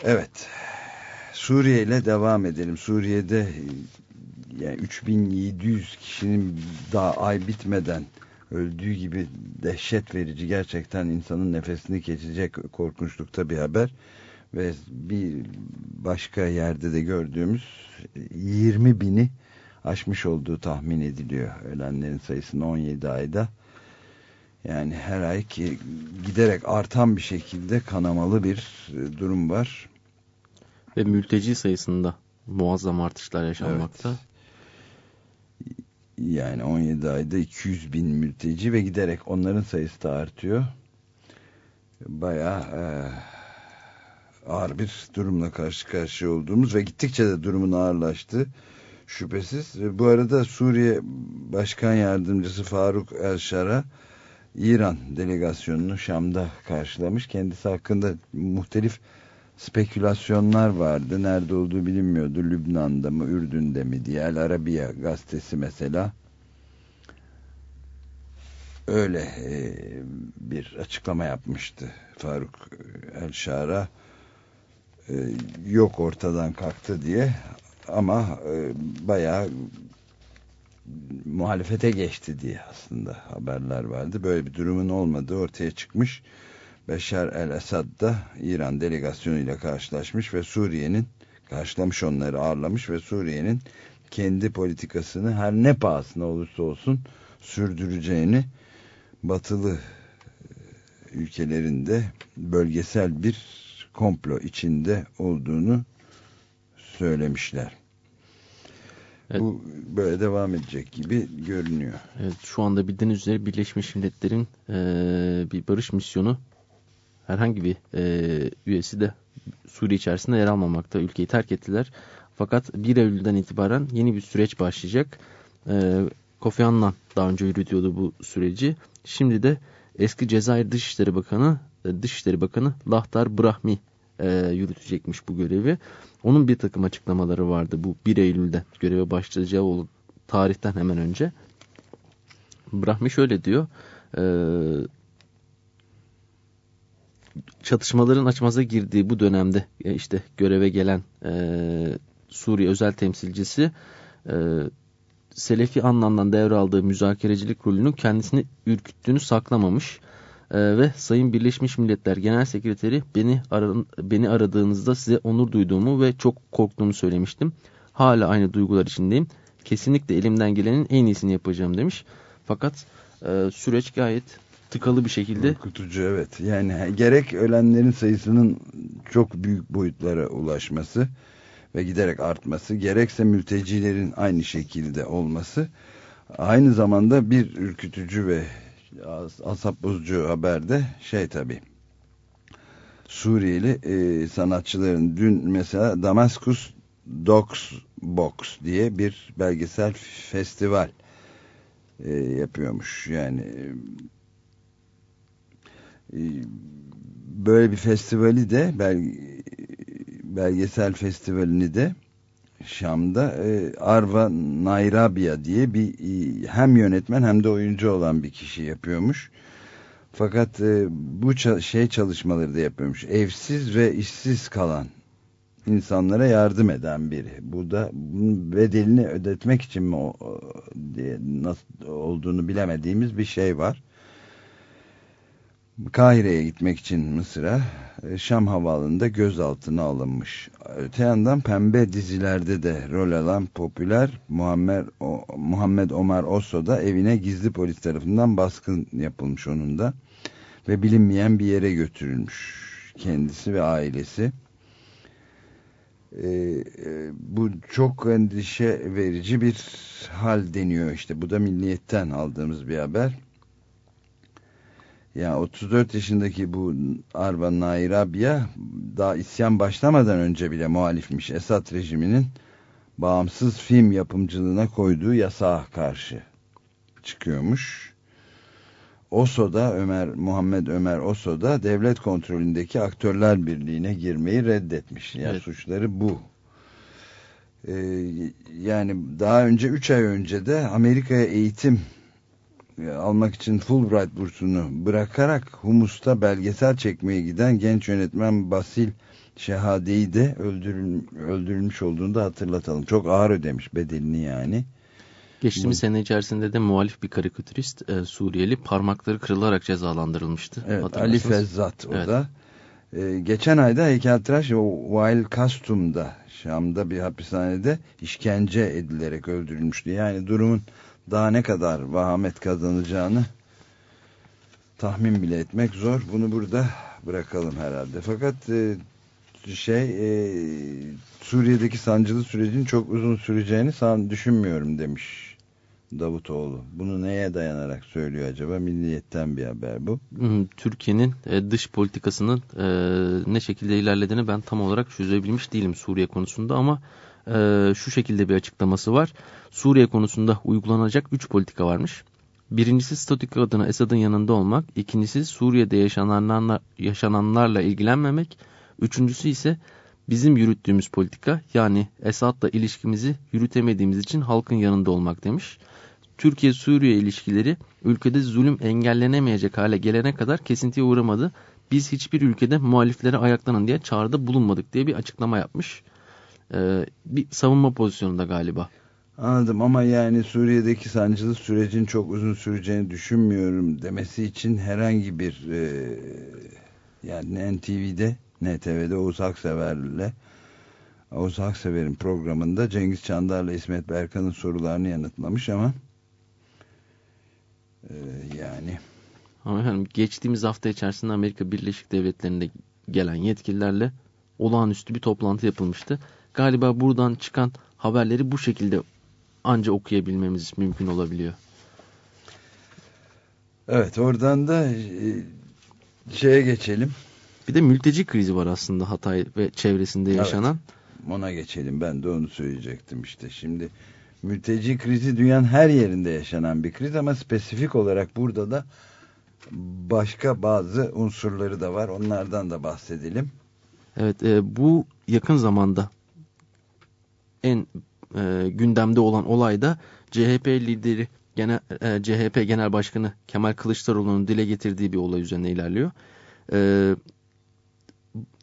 Evet. Suriye ile devam edelim. Suriye'de yani 3700 kişinin daha ay bitmeden öldüğü gibi dehşet verici gerçekten insanın nefesini geçecek korkunçlukta bir haber ve bir başka yerde de gördüğümüz 20 bini aşmış olduğu tahmin ediliyor ölenlerin sayısını 17 ayda yani her ay ki giderek artan bir şekilde kanamalı bir durum var ve mülteci sayısında muazzam artışlar yaşanmakta. Evet. Yani 17 ayda 200 bin mülteci ve giderek onların sayısı da artıyor. Bayağı e, ağır bir durumla karşı karşıya olduğumuz ve gittikçe de durumun ağırlaştığı şüphesiz. Bu arada Suriye Başkan Yardımcısı Faruk El-Şara İran delegasyonunu Şam'da karşılamış. Kendisi hakkında muhtelif spekülasyonlar vardı. Nerede olduğu bilinmiyordu. Lübnan'da mı, Ürdün'de mi diye. El Arabiya gazetesi mesela öyle e, bir açıklama yapmıştı Faruk El Şara e, yok ortadan kalktı diye ama e, bayağı muhalefete geçti diye aslında haberler vardı. Böyle bir durumun olmadığı ortaya çıkmış. Beşar el-Esad da İran delegasyonuyla karşılaşmış ve Suriye'nin karşılamış onları ağırlamış ve Suriye'nin kendi politikasını her ne pahasına olursa olsun sürdüreceğini batılı e, ülkelerinde bölgesel bir komplo içinde olduğunu söylemişler. Evet. Bu böyle devam edecek gibi görünüyor. Evet, şu anda bildiğiniz üzere Birleşmiş Milletler'in e, bir barış misyonu herhangi bir e, üyesi de Suriye içerisinde yer almamakta. Ülkeyi terk ettiler. Fakat 1 Eylül'den itibaren yeni bir süreç başlayacak. E, Kofi Annan daha önce yürütüyordu bu süreci. Şimdi de eski Cezayir Dışişleri Bakanı e, Dışişleri Bakanı Lahtar Brahmi e, yürütecekmiş bu görevi. Onun bir takım açıklamaları vardı bu 1 Eylül'de göreve başlayacağı tarihten hemen önce. Brahmi şöyle diyor. E, çatışmaların açmaza girdiği bu dönemde e, işte göreve gelen e, Suriye özel temsilcisi e, Selefi anlamdan devraldığı müzakerecilik rolünün kendisini ürküttüğünü saklamamış e, ve Sayın Birleşmiş Milletler Genel Sekreteri beni, aran, beni aradığınızda size onur duyduğumu ve çok korktuğumu söylemiştim. Hala aynı duygular içindeyim. Kesinlikle elimden gelenin en iyisini yapacağım demiş. Fakat e, süreç gayet tıkalı bir şekilde. Korkutucu evet. Yani gerek ölenlerin sayısının çok büyük boyutlara ulaşması ve giderek artması gerekse mültecilerin aynı şekilde olması aynı zamanda bir ürkütücü ve asap bozucu haberde şey tabi Suriyeli e, sanatçıların dün mesela Damaskus Dogs Box diye bir belgesel festival e, yapıyormuş yani böyle bir festivali de belgesel festivalini de Şam'da e, Arva Nairabia diye bir e, hem yönetmen hem de oyuncu olan bir kişi yapıyormuş. Fakat e, bu şey çalışmaları da yapıyormuş. Evsiz ve işsiz kalan insanlara yardım eden biri. Bu da bunun bedelini ödetmek için mi diye nasıl olduğunu bilemediğimiz bir şey var. Kahire'ye gitmek için Mısır'a e, Şam havaalanında gözaltına alınmış. Öte yandan pembe dizilerde de rol alan popüler Muhammed, o, Muhammed Omar Oso da evine gizli polis tarafından baskın yapılmış onun da. Ve bilinmeyen bir yere götürülmüş kendisi ve ailesi. Ee, bu çok endişe verici bir hal deniyor işte. Bu da milliyetten aldığımız bir haber. Ya 34 yaşındaki bu Arba Nairabia daha isyan başlamadan önce bile muhalifmiş Esad rejiminin bağımsız film yapımcılığına koyduğu yasağa karşı çıkıyormuş. Oso'da Ömer Muhammed Ömer Oso'da devlet kontrolündeki aktörler birliğine girmeyi reddetmiş. Yani evet. suçları bu. Ee, yani daha önce 3 ay önce de Amerika'ya eğitim almak için Fulbright bursunu bırakarak Humus'ta belgesel çekmeye giden genç yönetmen Basil Şehade'yi de öldürül, öldürülmüş olduğunu da hatırlatalım. Çok ağır ödemiş bedelini yani. Geçtiğimiz Bu, sene içerisinde de muhalif bir karikatürist e, Suriyeli parmakları kırılarak cezalandırılmıştı. Evet Ali Fezzat o evet. da. E, geçen ayda heykeltıraş Wail Kastum'da Şam'da bir hapishanede işkence edilerek öldürülmüştü. Yani durumun daha ne kadar vahamet kazanacağını tahmin bile etmek zor. Bunu burada bırakalım herhalde. Fakat e, şey e, Suriye'deki sancılı sürecin çok uzun süreceğini düşünmüyorum demiş Davutoğlu. Bunu neye dayanarak söylüyor acaba? Milliyetten bir haber bu. Türkiye'nin e, dış politikasının ne şekilde ilerlediğini ben tam olarak çözebilmiş değilim Suriye konusunda ama e, şu şekilde bir açıklaması var. Suriye konusunda uygulanacak 3 politika varmış. Birincisi statük adına Esad'ın yanında olmak, ikincisi Suriye'de yaşananlarla, yaşananlarla ilgilenmemek, üçüncüsü ise bizim yürüttüğümüz politika yani Esad'la ilişkimizi yürütemediğimiz için halkın yanında olmak demiş. Türkiye-Suriye ilişkileri ülkede zulüm engellenemeyecek hale gelene kadar kesintiye uğramadı. Biz hiçbir ülkede muhaliflere ayaklanın diye çağrıda bulunmadık diye bir açıklama yapmış. Ee, bir savunma pozisyonunda galiba. Anladım ama yani Suriye'deki sancılı sürecin çok uzun süreceğini düşünmüyorum demesi için herhangi bir e, yani NTV'de NTV'de Oğuz Aksever'le Oğuz Aksever'in programında Cengiz Çandar'la İsmet Berkan'ın sorularını yanıtlamış ama e, yani ama efendim geçtiğimiz hafta içerisinde Amerika Birleşik Devletleri'nde gelen yetkililerle olağanüstü bir toplantı yapılmıştı. Galiba buradan çıkan haberleri bu şekilde anca okuyabilmemiz mümkün olabiliyor. Evet oradan da e, şeye geçelim. Bir de mülteci krizi var aslında Hatay ve çevresinde yaşanan. Evet, ona geçelim ben de onu söyleyecektim işte. Şimdi mülteci krizi dünyanın her yerinde yaşanan bir kriz ama spesifik olarak burada da başka bazı unsurları da var. Onlardan da bahsedelim. Evet e, bu yakın zamanda en e, gündemde olan olay da CHP lideri genel, e, CHP Genel Başkanı Kemal Kılıçdaroğlu'nun dile getirdiği bir olay üzerine ilerliyor. E,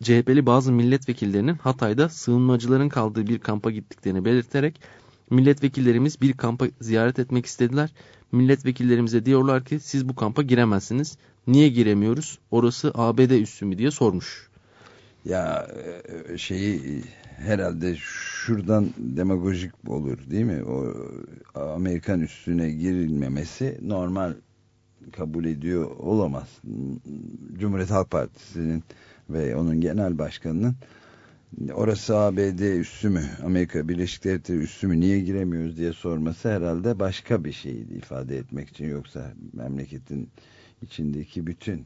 CHP'li bazı milletvekillerinin Hatay'da sığınmacıların kaldığı bir kampa gittiklerini belirterek milletvekillerimiz bir kampa ziyaret etmek istediler. Milletvekillerimize diyorlar ki siz bu kampa giremezsiniz. Niye giremiyoruz? Orası ABD üssü mü diye sormuş. Ya e, şeyi herhalde şuradan demagojik olur değil mi? O Amerikan üstüne girilmemesi normal kabul ediyor olamaz. Cumhuriyet Halk Partisi'nin ve onun genel başkanının orası ABD üssü mü Amerika Birleşik Devletleri üssü mü niye giremiyoruz diye sorması herhalde başka bir şeydi ifade etmek için yoksa memleketin içindeki bütün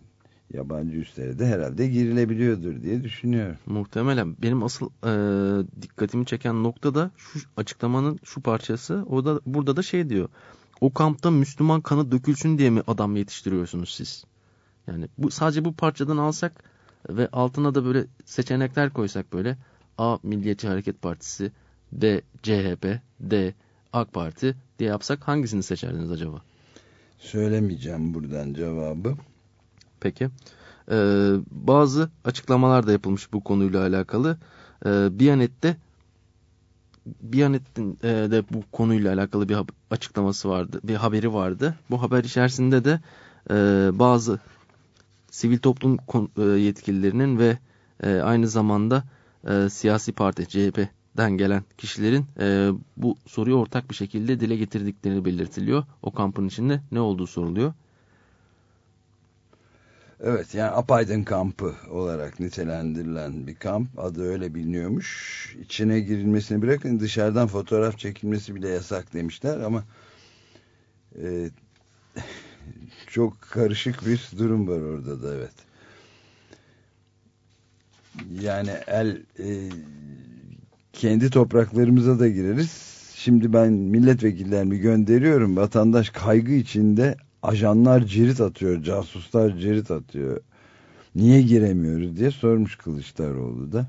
yabancı üstlere de herhalde girilebiliyordur diye düşünüyorum. Muhtemelen. Benim asıl e, dikkatimi çeken nokta da şu açıklamanın şu parçası. O da burada da şey diyor. O kampta Müslüman kanı dökülsün diye mi adam yetiştiriyorsunuz siz? Yani bu sadece bu parçadan alsak ve altına da böyle seçenekler koysak böyle A Milliyetçi Hareket Partisi, B CHP, D AK Parti diye yapsak hangisini seçerdiniz acaba? Söylemeyeceğim buradan cevabı. Peki. Ee, bazı açıklamalar da yapılmış bu konuyla alakalı. Ee, Biyanet'te Biyanet'in e, de bu konuyla alakalı bir açıklaması vardı, bir haberi vardı. Bu haber içerisinde de e, bazı sivil toplum e, yetkililerinin ve e, aynı zamanda e, siyasi parti CHP'den gelen kişilerin e, bu soruyu ortak bir şekilde dile getirdiklerini belirtiliyor. O kampın içinde ne olduğu soruluyor. Evet yani Apaydın kampı olarak nitelendirilen bir kamp adı öyle biliniyormuş. İçine girilmesini bırakın dışarıdan fotoğraf çekilmesi bile yasak demişler ama e, çok karışık bir durum var orada da evet. Yani el e, kendi topraklarımıza da gireriz. Şimdi ben milletvekillerimi gönderiyorum. Vatandaş kaygı içinde ajanlar cirit atıyor, casuslar cirit atıyor. Niye giremiyoruz diye sormuş Kılıçdaroğlu da.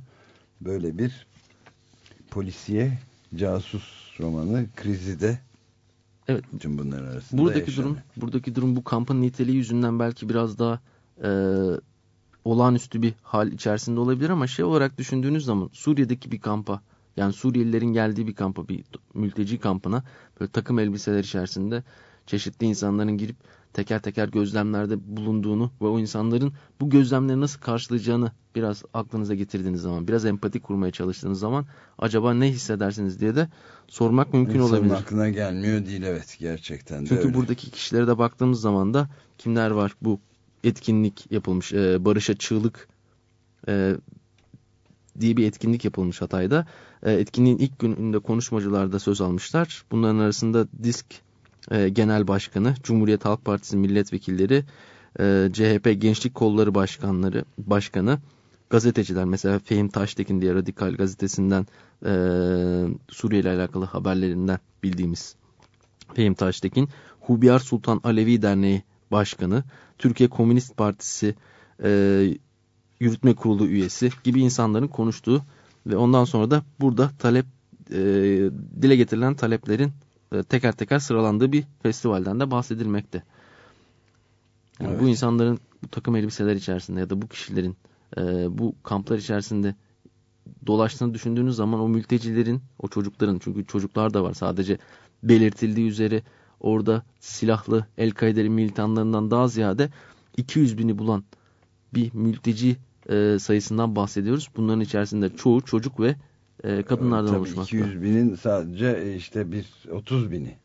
Böyle bir polisiye casus romanı krizi de Evet. Tüm bunların arasında buradaki yaşanıyor. durum buradaki durum bu kampın niteliği yüzünden belki biraz daha e, olağanüstü bir hal içerisinde olabilir ama şey olarak düşündüğünüz zaman Suriye'deki bir kampa yani Suriyelilerin geldiği bir kampa bir mülteci kampına böyle takım elbiseler içerisinde çeşitli insanların girip teker teker gözlemlerde bulunduğunu ve o insanların bu gözlemleri nasıl karşılayacağını biraz aklınıza getirdiğiniz zaman, biraz empati kurmaya çalıştığınız zaman acaba ne hissedersiniz diye de sormak mümkün İnsanın olabilir. aklına gelmiyor değil evet gerçekten de Çünkü öyle. buradaki kişilere de baktığımız zaman da kimler var bu etkinlik yapılmış, e, Barış'a Çığlık e, diye bir etkinlik yapılmış Hatay'da. E, etkinliğin ilk gününde konuşmacılarda söz almışlar. Bunların arasında DISK e, Genel Başkanı, Cumhuriyet Halk Partisi milletvekilleri, e, CHP Gençlik Kolları Başkanları, Başkanı, gazeteciler. Mesela Fehim Taştekin diye Radikal gazetesinden e, Suriye ile alakalı haberlerinden bildiğimiz Fehim Taştekin, Hubiyar Sultan Alevi Derneği Başkanı, Türkiye Komünist Partisi e, Yürütme Kurulu üyesi gibi insanların konuştuğu ve ondan sonra da burada talep e, dile getirilen taleplerin e, teker teker sıralandığı bir festivalden de bahsedilmekte. Yani Evet. Bu insanların bu takım elbiseler içerisinde ya da bu kişilerin e, bu kamplar içerisinde dolaştığını düşündüğünüz zaman o mültecilerin, o çocukların çünkü çocuklar da var sadece belirtildiği üzere orada silahlı El-Kaide'li militanlarından daha ziyade 200 bini bulan bir mülteci e, sayısından bahsediyoruz. Bunların içerisinde çoğu çocuk ve e, kadınlardan Tabii oluşmakta. 200 binin sadece e, işte bir 30 bini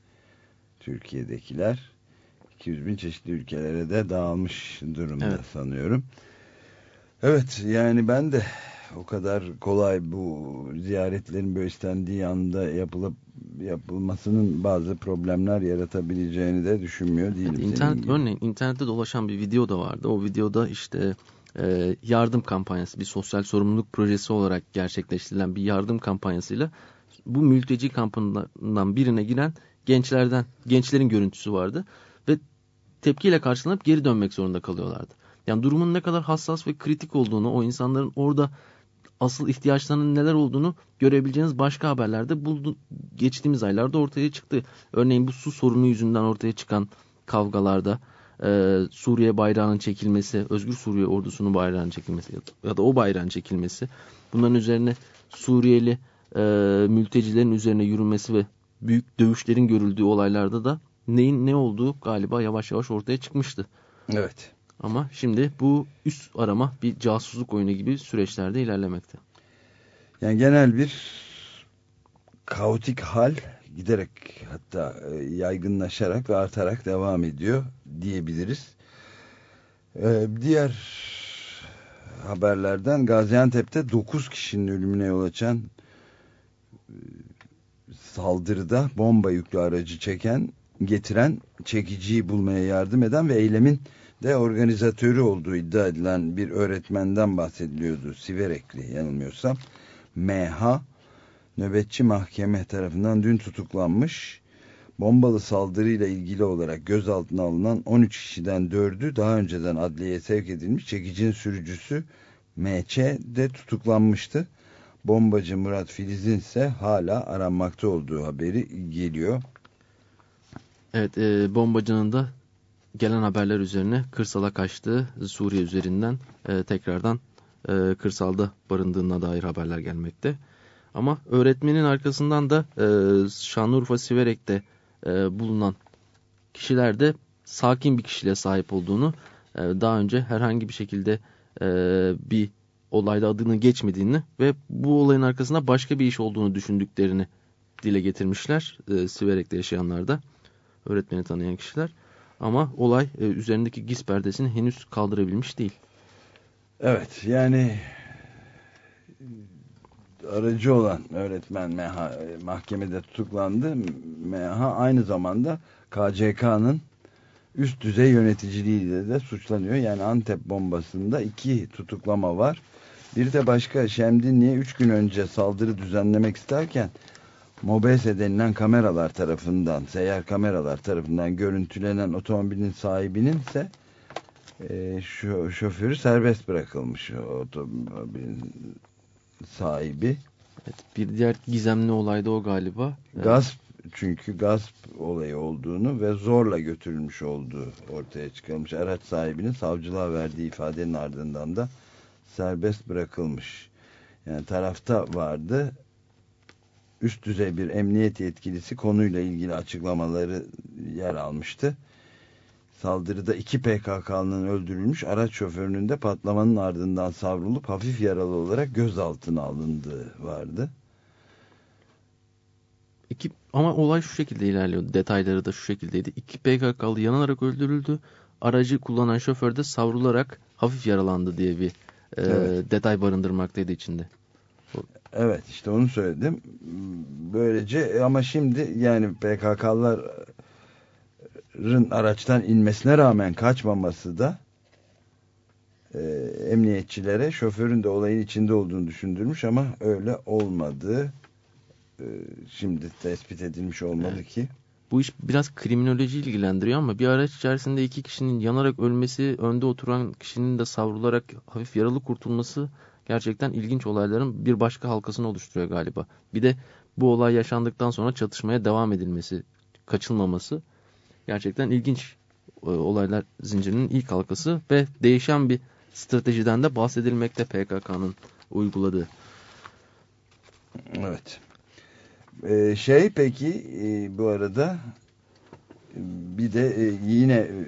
Türkiye'dekiler 200 bin çeşitli ülkelere de dağılmış durumda Evet. sanıyorum. Evet yani ben de o kadar kolay bu ziyaretlerin böyle istendiği anda yapılıp yapılmasının bazı problemler yaratabileceğini de düşünmüyor değilim. senin İnternet, örneğin internette dolaşan bir video da vardı. O videoda işte e, yardım kampanyası, bir sosyal sorumluluk projesi olarak gerçekleştirilen bir yardım kampanyasıyla bu mülteci kampından birine giren gençlerden, gençlerin görüntüsü vardı ve tepkiyle karşılanıp geri dönmek zorunda kalıyorlardı. Yani durumun ne kadar hassas ve kritik olduğunu, o insanların orada asıl ihtiyaçlarının neler olduğunu görebileceğiniz başka haberlerde buldu, geçtiğimiz aylarda ortaya çıktı. Örneğin bu su sorunu yüzünden ortaya çıkan kavgalarda e, Suriye bayrağının çekilmesi, Özgür Suriye ordusunun bayrağının çekilmesi ya da o bayrağın çekilmesi, bunların üzerine Suriyeli e, mültecilerin üzerine yürümesi ve büyük dövüşlerin görüldüğü olaylarda da neyin ne olduğu galiba yavaş yavaş ortaya çıkmıştı. Evet. Ama şimdi bu üst arama bir casusluk oyunu gibi süreçlerde ilerlemekte. Yani genel bir kaotik hal giderek hatta e, yaygınlaşarak ve artarak devam ediyor diyebiliriz. Ee, diğer haberlerden Gaziantep'te 9 kişinin ölümüne yol açan e, saldırıda bomba yüklü aracı çeken getiren çekiciyi bulmaya yardım eden ve eylemin de organizatörü olduğu iddia edilen bir öğretmenden bahsediliyordu. Siverekli yanılmıyorsam. MH nöbetçi mahkeme tarafından dün tutuklanmış. Bombalı saldırıyla ilgili olarak gözaltına alınan 13 kişiden 4'ü daha önceden adliyeye sevk edilmiş. Çekicinin sürücüsü MÇ de tutuklanmıştı. Bombacı Murat Filiz'in ise hala aranmakta olduğu haberi geliyor. Evet, e, bombacının da gelen haberler üzerine kırsala kaçtığı Suriye üzerinden e, tekrardan e, kırsalda barındığına dair haberler gelmekte. Ama öğretmenin arkasından da e, Şanlıurfa Siverek'te e, bulunan kişiler de sakin bir kişiliğe sahip olduğunu e, daha önce herhangi bir şekilde e, bir olayda adını geçmediğini ve bu olayın arkasında başka bir iş olduğunu düşündüklerini dile getirmişler e, Siverek'te yaşayanlar da öğretmeni tanıyan kişiler. Ama olay e, üzerindeki giz perdesini henüz kaldırabilmiş değil. Evet yani aracı olan öğretmen MH, mahkemede tutuklandı. MH aynı zamanda KCK'nın üst düzey yöneticiliğiyle de suçlanıyor. Yani Antep bombasında iki tutuklama var. Bir de başka Şemdinli'ye üç gün önce saldırı düzenlemek isterken MOBESE denilen kameralar tarafından, seyyar kameralar tarafından görüntülenen otomobilin sahibinin ise e, şoförü serbest bırakılmış otomobilin sahibi. Evet, bir diğer gizemli olay da o galiba. Gasp çünkü gasp olayı olduğunu ve zorla götürülmüş olduğu ortaya çıkarılmış. Araç sahibinin savcılığa verdiği ifadenin ardından da serbest bırakılmış. Yani tarafta vardı üst düzey bir emniyet yetkilisi konuyla ilgili açıklamaları yer almıştı. Saldırıda iki PKK'nın öldürülmüş, araç şoförünün de patlamanın ardından savrulup hafif yaralı olarak gözaltına alındığı vardı. İki, ama olay şu şekilde ilerliyor. Detayları da şu şekildeydi. İki PKK'lı yanılarak öldürüldü. Aracı kullanan şoför de savrularak hafif yaralandı diye bir e, evet. detay barındırmaktaydı içinde. Evet işte onu söyledim. Böylece ama şimdi yani PKK'ların araçtan inmesine rağmen kaçmaması da e, emniyetçilere şoförün de olayın içinde olduğunu düşündürmüş ama öyle olmadı. E, şimdi tespit edilmiş olmalı evet. ki. Bu iş biraz kriminoloji ilgilendiriyor ama bir araç içerisinde iki kişinin yanarak ölmesi, önde oturan kişinin de savrularak hafif yaralı kurtulması gerçekten ilginç olayların bir başka halkasını oluşturuyor galiba. Bir de bu olay yaşandıktan sonra çatışmaya devam edilmesi, kaçılmaması gerçekten ilginç e, olaylar zincirinin ilk halkası ve değişen bir stratejiden de bahsedilmekte PKK'nın uyguladığı. Evet. Ee, şey peki e, bu arada bir de e, yine e,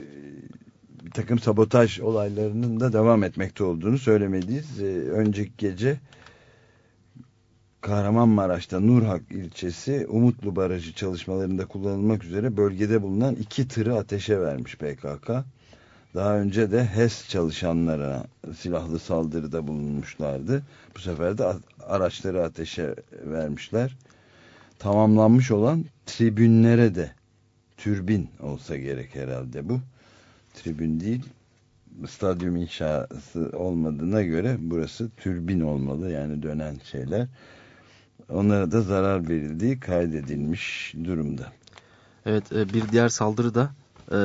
bir takım sabotaj olaylarının da devam etmekte olduğunu söylemeliyiz. Ee, önceki gece Kahramanmaraş'ta Nurhak ilçesi Umutlu Barajı çalışmalarında kullanılmak üzere bölgede bulunan iki tırı ateşe vermiş PKK. Daha önce de HES çalışanlara silahlı saldırıda bulunmuşlardı. Bu sefer de araçları ateşe vermişler. Tamamlanmış olan tribünlere de türbin olsa gerek herhalde bu. Tribün değil stadyum inşası olmadığına göre burası türbin olmalı yani dönen şeyler. Onlara da zarar verildiği kaydedilmiş durumda. Evet e, bir diğer saldırı da e,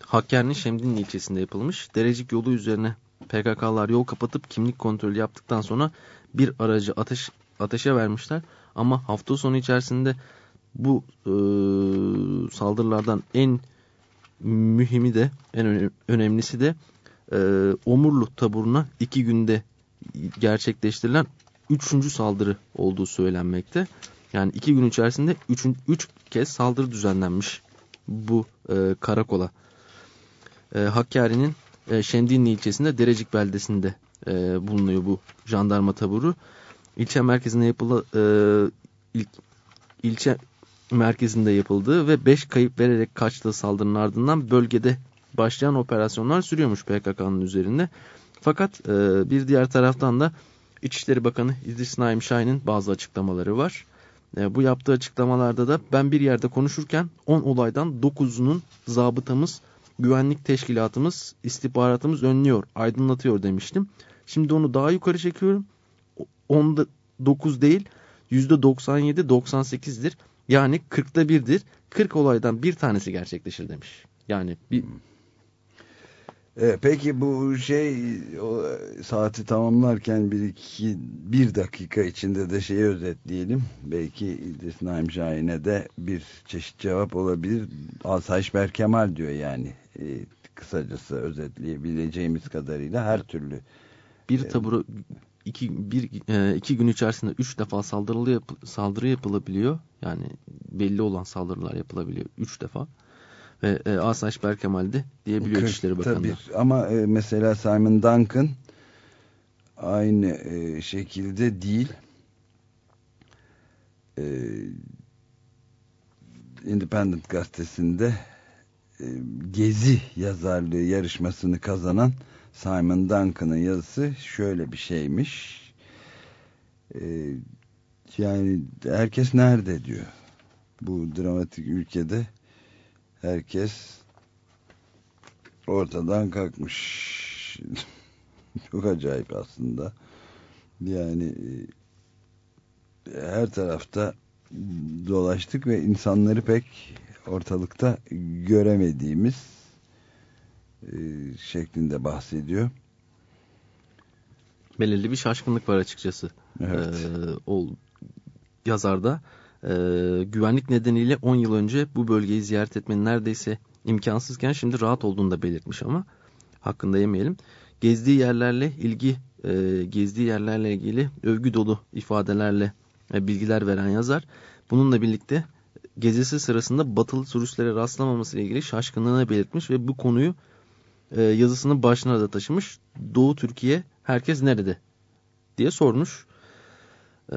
Hakkari'nin Şemdinli ilçesinde yapılmış. Derecik yolu üzerine PKK'lar yol kapatıp kimlik kontrolü yaptıktan sonra bir aracı ateş, ateşe vermişler. Ama hafta sonu içerisinde bu e, saldırılardan en mühimi de en önemlisi de e, Omurlu taburuna iki günde gerçekleştirilen üçüncü saldırı olduğu söylenmekte. Yani iki gün içerisinde üç, üç kez saldırı düzenlenmiş bu e, karakola. E, Hakkari'nin e, Şendinli ilçesinde Derecik beldesinde e, bulunuyor bu jandarma taburu. İlçe merkezinde yapılı e, il, ilçe merkezinde yapıldığı ve 5 kayıp vererek kaçtığı saldırının ardından bölgede başlayan operasyonlar sürüyormuş PKK'nın üzerinde. Fakat e, bir diğer taraftan da İçişleri Bakanı İdris Naim Şahin'in bazı açıklamaları var. E, bu yaptığı açıklamalarda da ben bir yerde konuşurken 10 olaydan 9'unun zabıtamız, güvenlik teşkilatımız, istihbaratımız önlüyor, aydınlatıyor demiştim. Şimdi onu daha yukarı çekiyorum. 10'da 9 değil %97-98'dir. Yani 40'ta birdir. 40 olaydan bir tanesi gerçekleşir demiş. Yani bir... E, peki bu şey o, saati tamamlarken bir iki bir dakika içinde de şeyi özetleyelim. Belki İdris Naim Şahin'e de bir çeşit cevap olabilir. Asayiş Berkemal diyor yani. E, kısacası özetleyebileceğimiz kadarıyla her türlü. Bir taburu iki, bir, e, iki gün içerisinde üç defa saldırılı yap, saldırı yapılabiliyor. Yani belli olan saldırılar yapılabiliyor üç defa. Ve e, Asayiş Berkemal'de diyebiliyor İçişleri Bakanı. Tabii ama e, mesela Simon Duncan aynı e, şekilde değil. E, Independent gazetesinde e, Gezi yazarlığı yarışmasını kazanan Simon Duncan'ın yazısı şöyle bir şeymiş. E, yani herkes nerede diyor. Bu dramatik ülkede herkes ortadan kalkmış. [LAUGHS] Çok acayip aslında. Yani e, her tarafta dolaştık ve insanları pek ortalıkta göremediğimiz e, şeklinde bahsediyor. Belirli bir şaşkınlık var açıkçası. Evet. Ee, o yazarda e, güvenlik nedeniyle 10 yıl önce bu bölgeyi ziyaret etmenin neredeyse imkansızken şimdi rahat olduğunu da belirtmiş ama hakkında yemeyelim. Gezdiği yerlerle ilgi, e, gezdiği yerlerle ilgili övgü dolu ifadelerle e, bilgiler veren yazar. Bununla birlikte gezisi sırasında batılı turistlere rastlamaması ile ilgili şaşkınlığını belirtmiş ve bu konuyu e, yazısının başına da taşımış. Doğu Türkiye herkes nerede diye sormuş. E,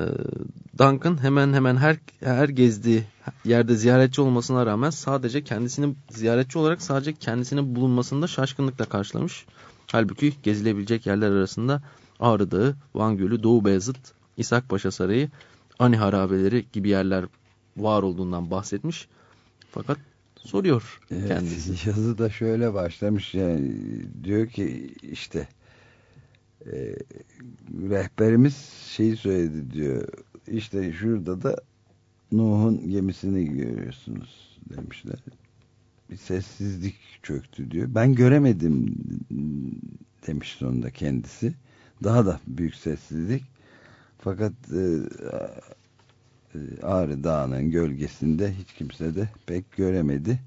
Duncan hemen hemen her, her gezdiği yerde ziyaretçi olmasına rağmen sadece kendisini ziyaretçi olarak sadece kendisinin bulunmasında şaşkınlıkla karşılamış. Halbuki gezilebilecek yerler arasında Ağrı Dağı, Van Gölü, Doğu Beyazıt, İshak Paşa Sarayı, Ani Harabeleri gibi yerler var olduğundan bahsetmiş. Fakat soruyor evet, kendisi. [LAUGHS] Yazı da şöyle başlamış yani diyor ki işte e, rehberimiz şeyi söyledi diyor işte şurada da Nuh'un gemisini görüyorsunuz demişler. Bir sessizlik çöktü diyor. Ben göremedim demiş sonunda kendisi. Daha da büyük sessizlik. Fakat e, e, Ağrı Dağı'nın gölgesinde hiç kimse de pek göremedi.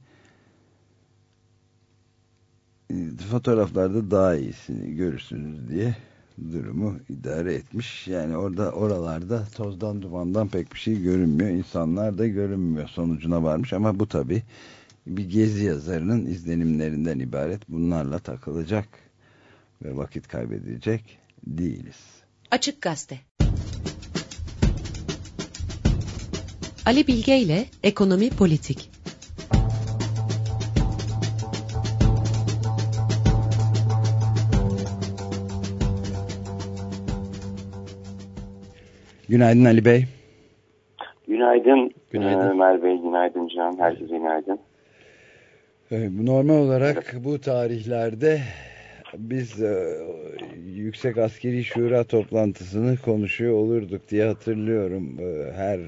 E, fotoğraflarda daha iyisini görürsünüz diye durumu idare etmiş. Yani orada oralarda tozdan dumandan pek bir şey görünmüyor. İnsanlar da görünmüyor sonucuna varmış ama bu tabi bir gezi yazarının izlenimlerinden ibaret. Bunlarla takılacak ve vakit kaybedecek değiliz. Açık Gazete Ali Bilge ile Ekonomi Politik Günaydın Ali Bey. Günaydın, günaydın. E, Ömer Bey, günaydın Can, herkese günaydın. E, normal olarak bu tarihlerde biz e, Yüksek Askeri Şura toplantısını konuşuyor olurduk diye hatırlıyorum. Her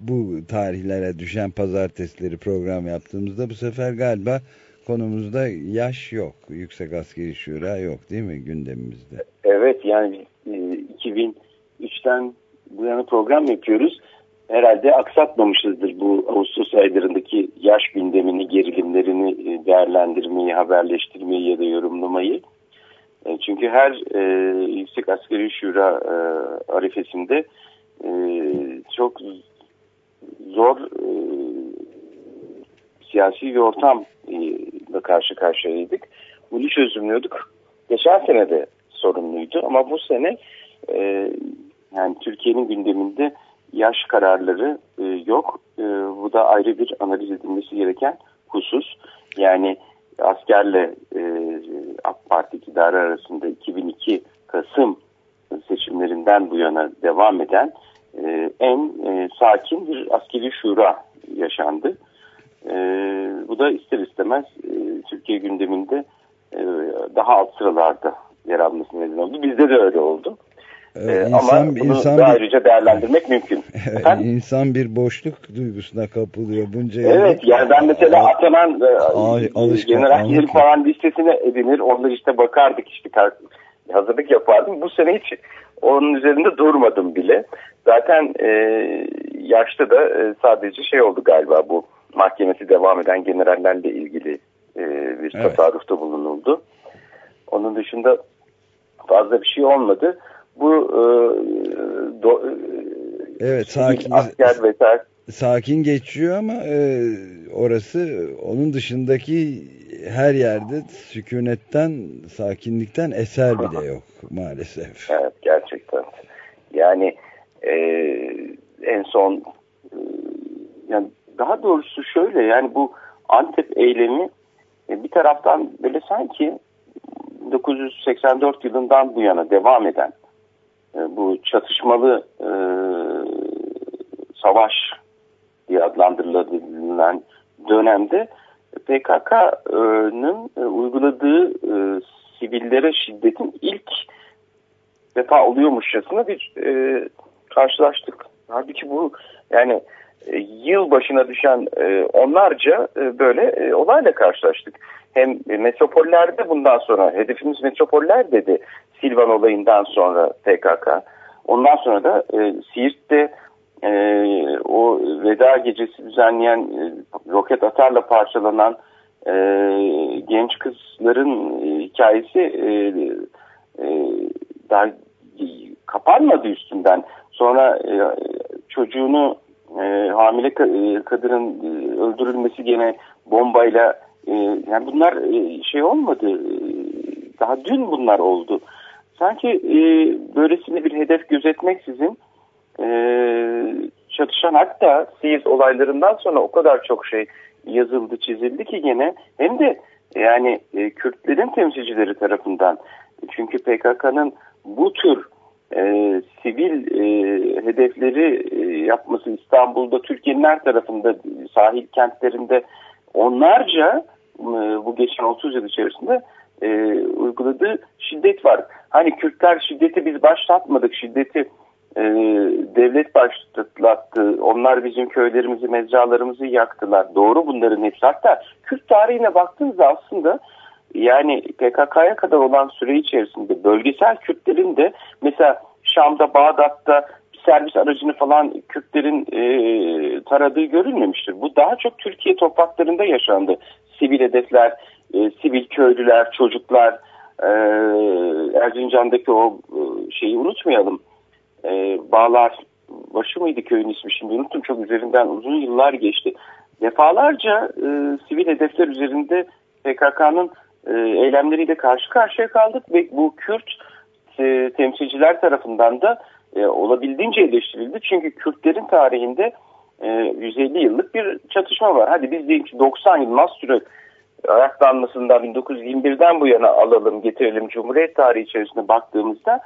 bu tarihlere düşen pazartesileri program yaptığımızda bu sefer galiba konumuzda yaş yok. Yüksek Askeri Şura yok değil mi gündemimizde? Evet yani 2000 3'ten bu yana program yapıyoruz. Herhalde aksatmamışızdır bu Ağustos aylarındaki yaş gündemini, gerilimlerini e, değerlendirmeyi, haberleştirmeyi ya da yorumlamayı. E, çünkü her e, Yüksek Askeri Şura e, arifesinde e, çok zor e, siyasi bir ortamla karşı karşıyaydık. Bunu çözümlüyorduk. Geçen sene de sorunluydu ama bu sene e, yani Türkiye'nin gündeminde yaş kararları e, yok. E, bu da ayrı bir analiz edilmesi gereken husus. Yani askerle e, AK Parti iktidarı arasında 2002 Kasım seçimlerinden bu yana devam eden e, en e, sakin bir askeri şura yaşandı. E, bu da ister istemez e, Türkiye gündeminde e, daha alt sıralarda yer almasına neden oldu. Bizde de öyle oldu. Ee, insan, ama bunu insan ayrıca değerlendirmek mümkün. [LAUGHS] Efendim? İnsan bir boşluk duygusuna kapılıyor bunca Evet yani ben mesela atanan e, general falan listesine edinir. Onları işte bakardık işte hazırlık yapardım. Bu sene hiç onun üzerinde durmadım bile. Zaten e, yaşta da e, sadece şey oldu galiba bu mahkemesi devam eden generallerle ilgili e, bir evet. tasarrufta bulunuldu. Onun dışında fazla bir şey olmadı. Bu e, do, evet, sakin. asker vesaire sakin geçiyor ama e, orası onun dışındaki her yerde sükunetten, sakinlikten eser bile yok [LAUGHS] maalesef. Evet gerçekten. Yani e, en son e, yani daha doğrusu şöyle yani bu Antep eylemi e, bir taraftan böyle sanki 1984 yılından bu yana devam eden e, bu çatışmalı e, savaş diye adlandırılan dönemde PKK'nın e, uyguladığı e, sivillere şiddetin ilk defa oluyormuşçasına bir e, karşılaştık. Halbuki bu yani e, yıl başına düşen e, onlarca e, böyle e, olayla karşılaştık. Hem e, metropollerde bundan sonra hedefimiz metropoller dedi Silvan olayından sonra PKK. Ondan sonra da e, Siirt'te e, o veda gecesi düzenleyen e, roket atarla parçalanan e, genç kızların e, hikayesi e, e, daha kapanmadı üstünden. Sonra e, çocuğunu e, hamile ka- kadının e, öldürülmesi gene bombayla e, yani bunlar e, şey olmadı. E, daha dün bunlar oldu. Sanki e, böylesine bir hedef gözetmeksizin e, çatışan hatta Siirt olaylarından sonra o kadar çok şey yazıldı çizildi ki gene hem de yani e, Kürtlerin temsilcileri tarafından çünkü PKK'nın bu tür e, sivil e, hedefleri e, yapması İstanbul'da Türkiye'nin her tarafında sahil kentlerinde onlarca e, bu geçen 30 yıl içerisinde e, uyguladığı şiddet var. Hani Kürtler şiddeti biz başlatmadık, şiddeti e, devlet başlattı. Onlar bizim köylerimizi, mezralarımızı yaktılar. Doğru bunların hepsi. Hatta Kürt tarihine baktığınızda aslında yani PKK'ya kadar olan süre içerisinde bölgesel Kürtlerin de mesela Şam'da, Bağdat'ta servis aracını falan Kürtlerin e, taradığı görülmemiştir. Bu daha çok Türkiye topraklarında yaşandı. Sivil hedefler, e, sivil köylüler, çocuklar, e, Erzincan'daki o e, şeyi unutmayalım. E, Bağlar başı mıydı köyün ismi şimdi unuttum çok üzerinden uzun yıllar geçti. Defalarca e, sivil hedefler üzerinde PKK'nın e, eylemleriyle karşı karşıya kaldık ve bu Kürt e, temsilciler tarafından da e, olabildiğince eleştirildi. Çünkü Kürtlerin tarihinde e, 150 yıllık bir çatışma var. Hadi biz diyelim ki 90 yıl Mastur'u ayaklanmasından 1921'den bu yana alalım getirelim Cumhuriyet tarihi içerisinde baktığımızda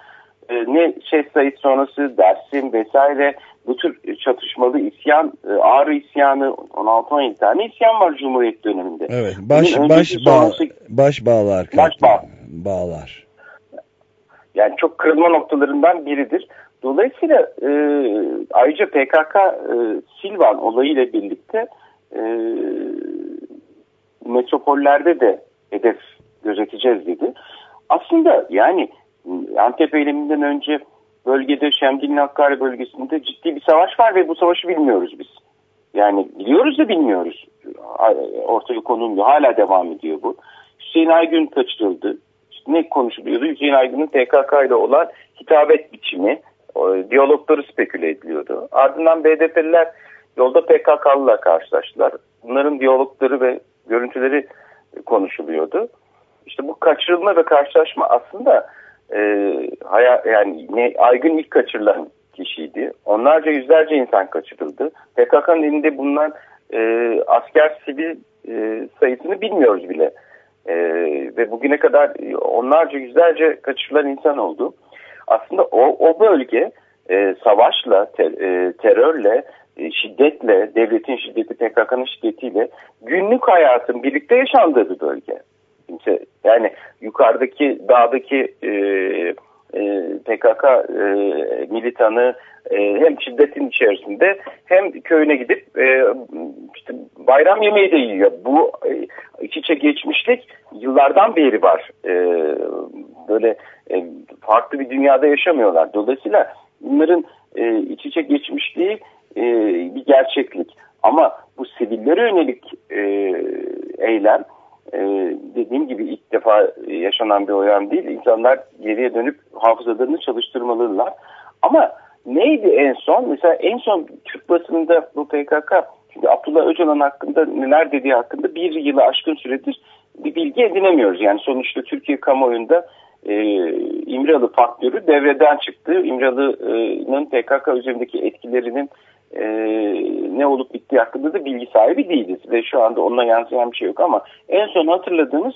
e, ne Şeyh Said sonrası Dersim vesaire bu tür çatışmalı isyan, e, Ağrı isyanı 16-17 tane isyan var Cumhuriyet döneminde. Evet, baş baş bağ, sonrası, baş bağlar. Baş bağ. bağlar. Yani çok kırılma noktalarından biridir. Dolayısıyla e, ayrıca PKK e, Silvan olayıyla birlikte e, metropollerde de hedef gözeteceğiz dedi. Aslında yani Antep eyleminden önce bölgede Şemdinli Hakkari bölgesinde ciddi bir savaş var ve bu savaşı bilmiyoruz biz. Yani biliyoruz da bilmiyoruz. Ortaya konulmuyor. Hala devam ediyor bu. Hüseyin Aygün kaçırıldı. İşte ne konuşuluyordu? Hüseyin Aygün'ün PKK ile olan hitabet biçimi, diyalogları speküle ediliyordu. Ardından BDP'liler yolda PKK'lılar karşılaştılar. Bunların diyalogları ve görüntüleri konuşuluyordu. İşte bu kaçırılma ve karşılaşma aslında e, haya, yani ne, Aygün ilk kaçırılan kişiydi. Onlarca yüzlerce insan kaçırıldı. PKK'nın elinde bulunan e, asker sivil e, sayısını bilmiyoruz bile. E, ve bugüne kadar onlarca yüzlerce kaçırılan insan oldu. Aslında o, o bölge e, savaşla, ter, e, terörle, e, şiddetle, devletin şiddeti, PKK'nın şiddetiyle günlük hayatın birlikte yaşandığı bir bölge. Yani yukarıdaki dağdaki e, e, PKK e, militanı e, hem şiddetin içerisinde hem köyüne gidip e, işte bayram yemeği de yiyor. Bu e, iç içe geçmişlik yıllardan beri var. E, böyle e, farklı bir dünyada yaşamıyorlar. Dolayısıyla bunların e, iç içe geçmişliği e, bir gerçeklik. Ama bu sivillere yönelik e, eylem e, dediğim gibi ilk defa yaşanan bir oyan değil. İnsanlar geriye dönüp hafızalarını çalıştırmalılar. Ama neydi en son? Mesela en son Türk basınında bu PKK çünkü Abdullah Öcalan hakkında neler dediği hakkında bir yılı aşkın süredir bir bilgi edinemiyoruz. Yani sonuçta Türkiye kamuoyunda e, İmralı faktörü devreden çıktı. İmralı'nın PKK üzerindeki etkilerinin e, ne olup bittiği hakkında da bilgi sahibi değiliz. Ve şu anda onunla yansıyan bir şey yok ama en son hatırladığımız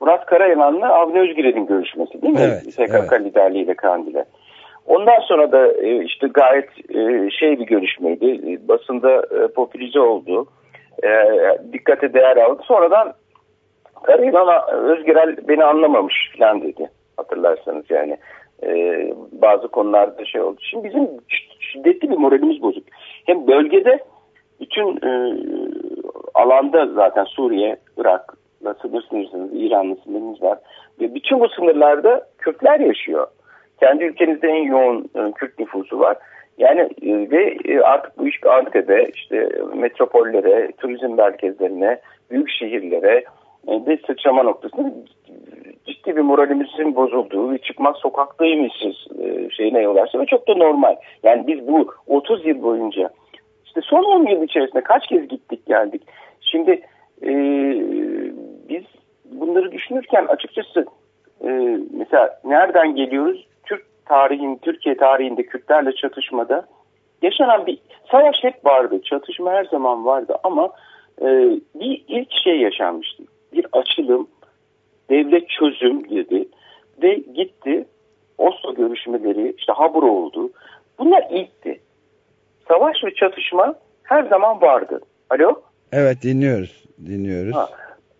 Murat Karayalan'la Avni Özgürel'in görüşmesi değil mi? Evet, PKK evet. liderliğiyle Kandil'e. Ondan sonra da e, işte gayet e, şey bir görüşmeydi. E, Basında e, popülize oldu. Dikkate değer aldı. Sonradan Karayalan Özgürel beni anlamamış falan dedi. Hatırlarsanız yani. Bazı konularda şey oldu. Şimdi bizim şiddetli bir moralimiz bozuk. Hem bölgede bütün alanda zaten Suriye, Irak'la sınır sınırsınız, İran'la sınırımız var. Ve bütün bu sınırlarda Kürtler yaşıyor. Kendi ülkenizde en yoğun e, Kürt nüfusu var. Yani e, ve e, artık bu iş Antep'e, işte metropollere, turizm merkezlerine, büyük şehirlere e, sıçrama noktasında ciddi bir moralimizin bozulduğu ve çıkmak sokaktaymışız şeyine yol açtı ve çok da normal. Yani biz bu 30 yıl boyunca işte son 10 yıl içerisinde kaç kez gittik geldik. Şimdi e, biz bunları düşünürken açıkçası e, mesela nereden geliyoruz? Tarihin, Türkiye tarihinde Kürtlerle çatışmada yaşanan bir savaş hep vardı. Çatışma her zaman vardı ama e, bir ilk şey yaşanmıştı. Bir açılım, devlet çözüm dedi ve gitti. Oslo görüşmeleri, işte Habur oldu. Bunlar ilkti. Savaş ve çatışma her zaman vardı. Alo? Evet dinliyoruz. Dinliyoruz. Ha,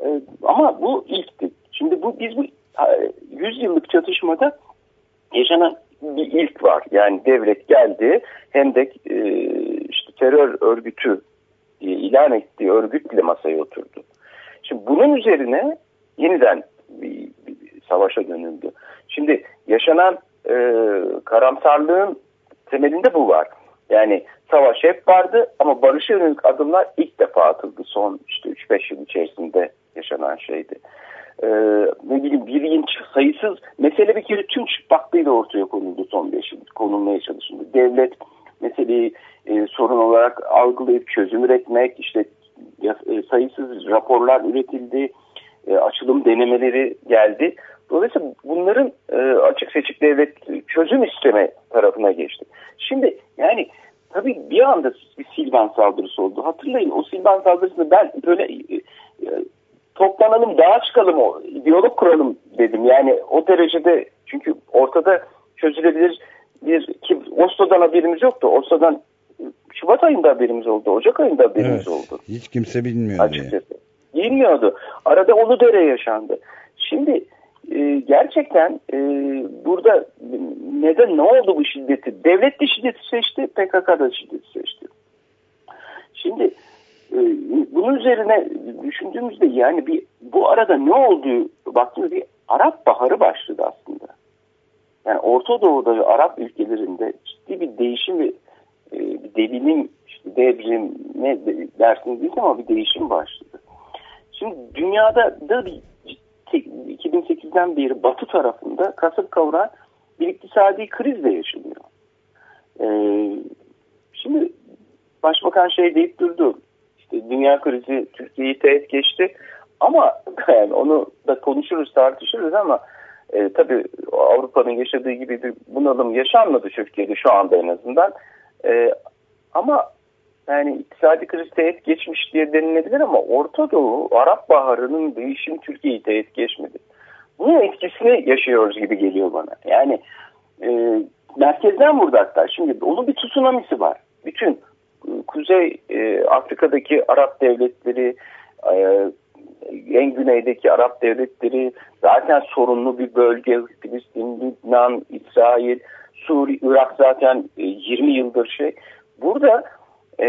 e, ama bu ilkti. Şimdi bu biz bu e, 100 yıllık çatışmada yaşanan bir ilk var. Yani devlet geldi hem de e, işte terör örgütü ilan ettiği örgütle masaya oturdu. Şimdi bunun üzerine yeniden bir, bir, bir savaşa dönüldü. Şimdi yaşanan e, karamsarlığın temelinde bu var. Yani savaş hep vardı ama barışa yönelik adımlar ilk defa atıldı son işte 3-5 yıl içerisinde yaşanan şeydi. Ee, ne bileyim yıl sayısız mesele bir kere tüm çıplaklığıyla ortaya konuldu son 5 yıl konulmaya çalışıldı. Devlet meseleyi e, sorun olarak algılayıp çözüm üretmek işte e, sayısız raporlar üretildi e, açılım denemeleri geldi. Dolayısıyla bunların e, açık seçik devlet çözüm isteme tarafına geçti. Şimdi yani tabii bir anda bir Silvan saldırısı oldu. Hatırlayın o Silvan saldırısını ben böyle e, e, toplanalım dağa çıkalım o diyalog kuralım dedim. Yani o derecede çünkü ortada çözülebilir bir ki Oslo'dan haberimiz yoktu. Oslo'dan Şubat ayında haberimiz oldu. Ocak ayında haberimiz Evet. oldu. Hiç kimse bilmiyor diye. Açıkçası. Bilmiyordu. Arada Uludere yaşandı. Şimdi e, gerçekten e, burada neden ne oldu bu şiddeti? Devlet de şiddeti seçti, PKK da şiddeti seçti. Şimdi e, bunun üzerine düşündüğümüzde yani bir bu arada ne olduğu baktığımızda bir Arap Baharı başladı aslında. Yani Orta Doğu'da ve Arap ülkelerinde ciddi bir değişim ve e, bir devinim, işte devrim ne de- dersiniz değil ama bir değişim başladı. Şimdi dünyada da bir ciddi- 2008'den beri batı tarafında kasıp kavuran bir iktisadi kriz de yaşanıyor. Ee, şimdi başbakan şey deyip durdu. İşte dünya krizi Türkiye'yi teğet geçti. Ama [LAUGHS] yani onu da konuşuruz tartışırız ama e, tabii Avrupa'nın yaşadığı gibi bir bunalım yaşanmadı Türkiye'de şu anda en azından. E, ama yani iktisadi kriz teğet geçmiş diye denilebilir ama Orta Doğu, Arap Baharı'nın değişimi Türkiye'yi teğet geçmedi. Bunun etkisini yaşıyoruz gibi geliyor bana. Yani e, merkezden vurdu hatta. Şimdi onun bir tsunamisi var. Bütün Kuzey e, Afrika'daki Arap devletleri, e, en güneydeki Arap devletleri zaten sorunlu bir bölge. Filistin, Lübnan, İsrail, Suriye, Irak zaten e, 20 yıldır şey. Burada e,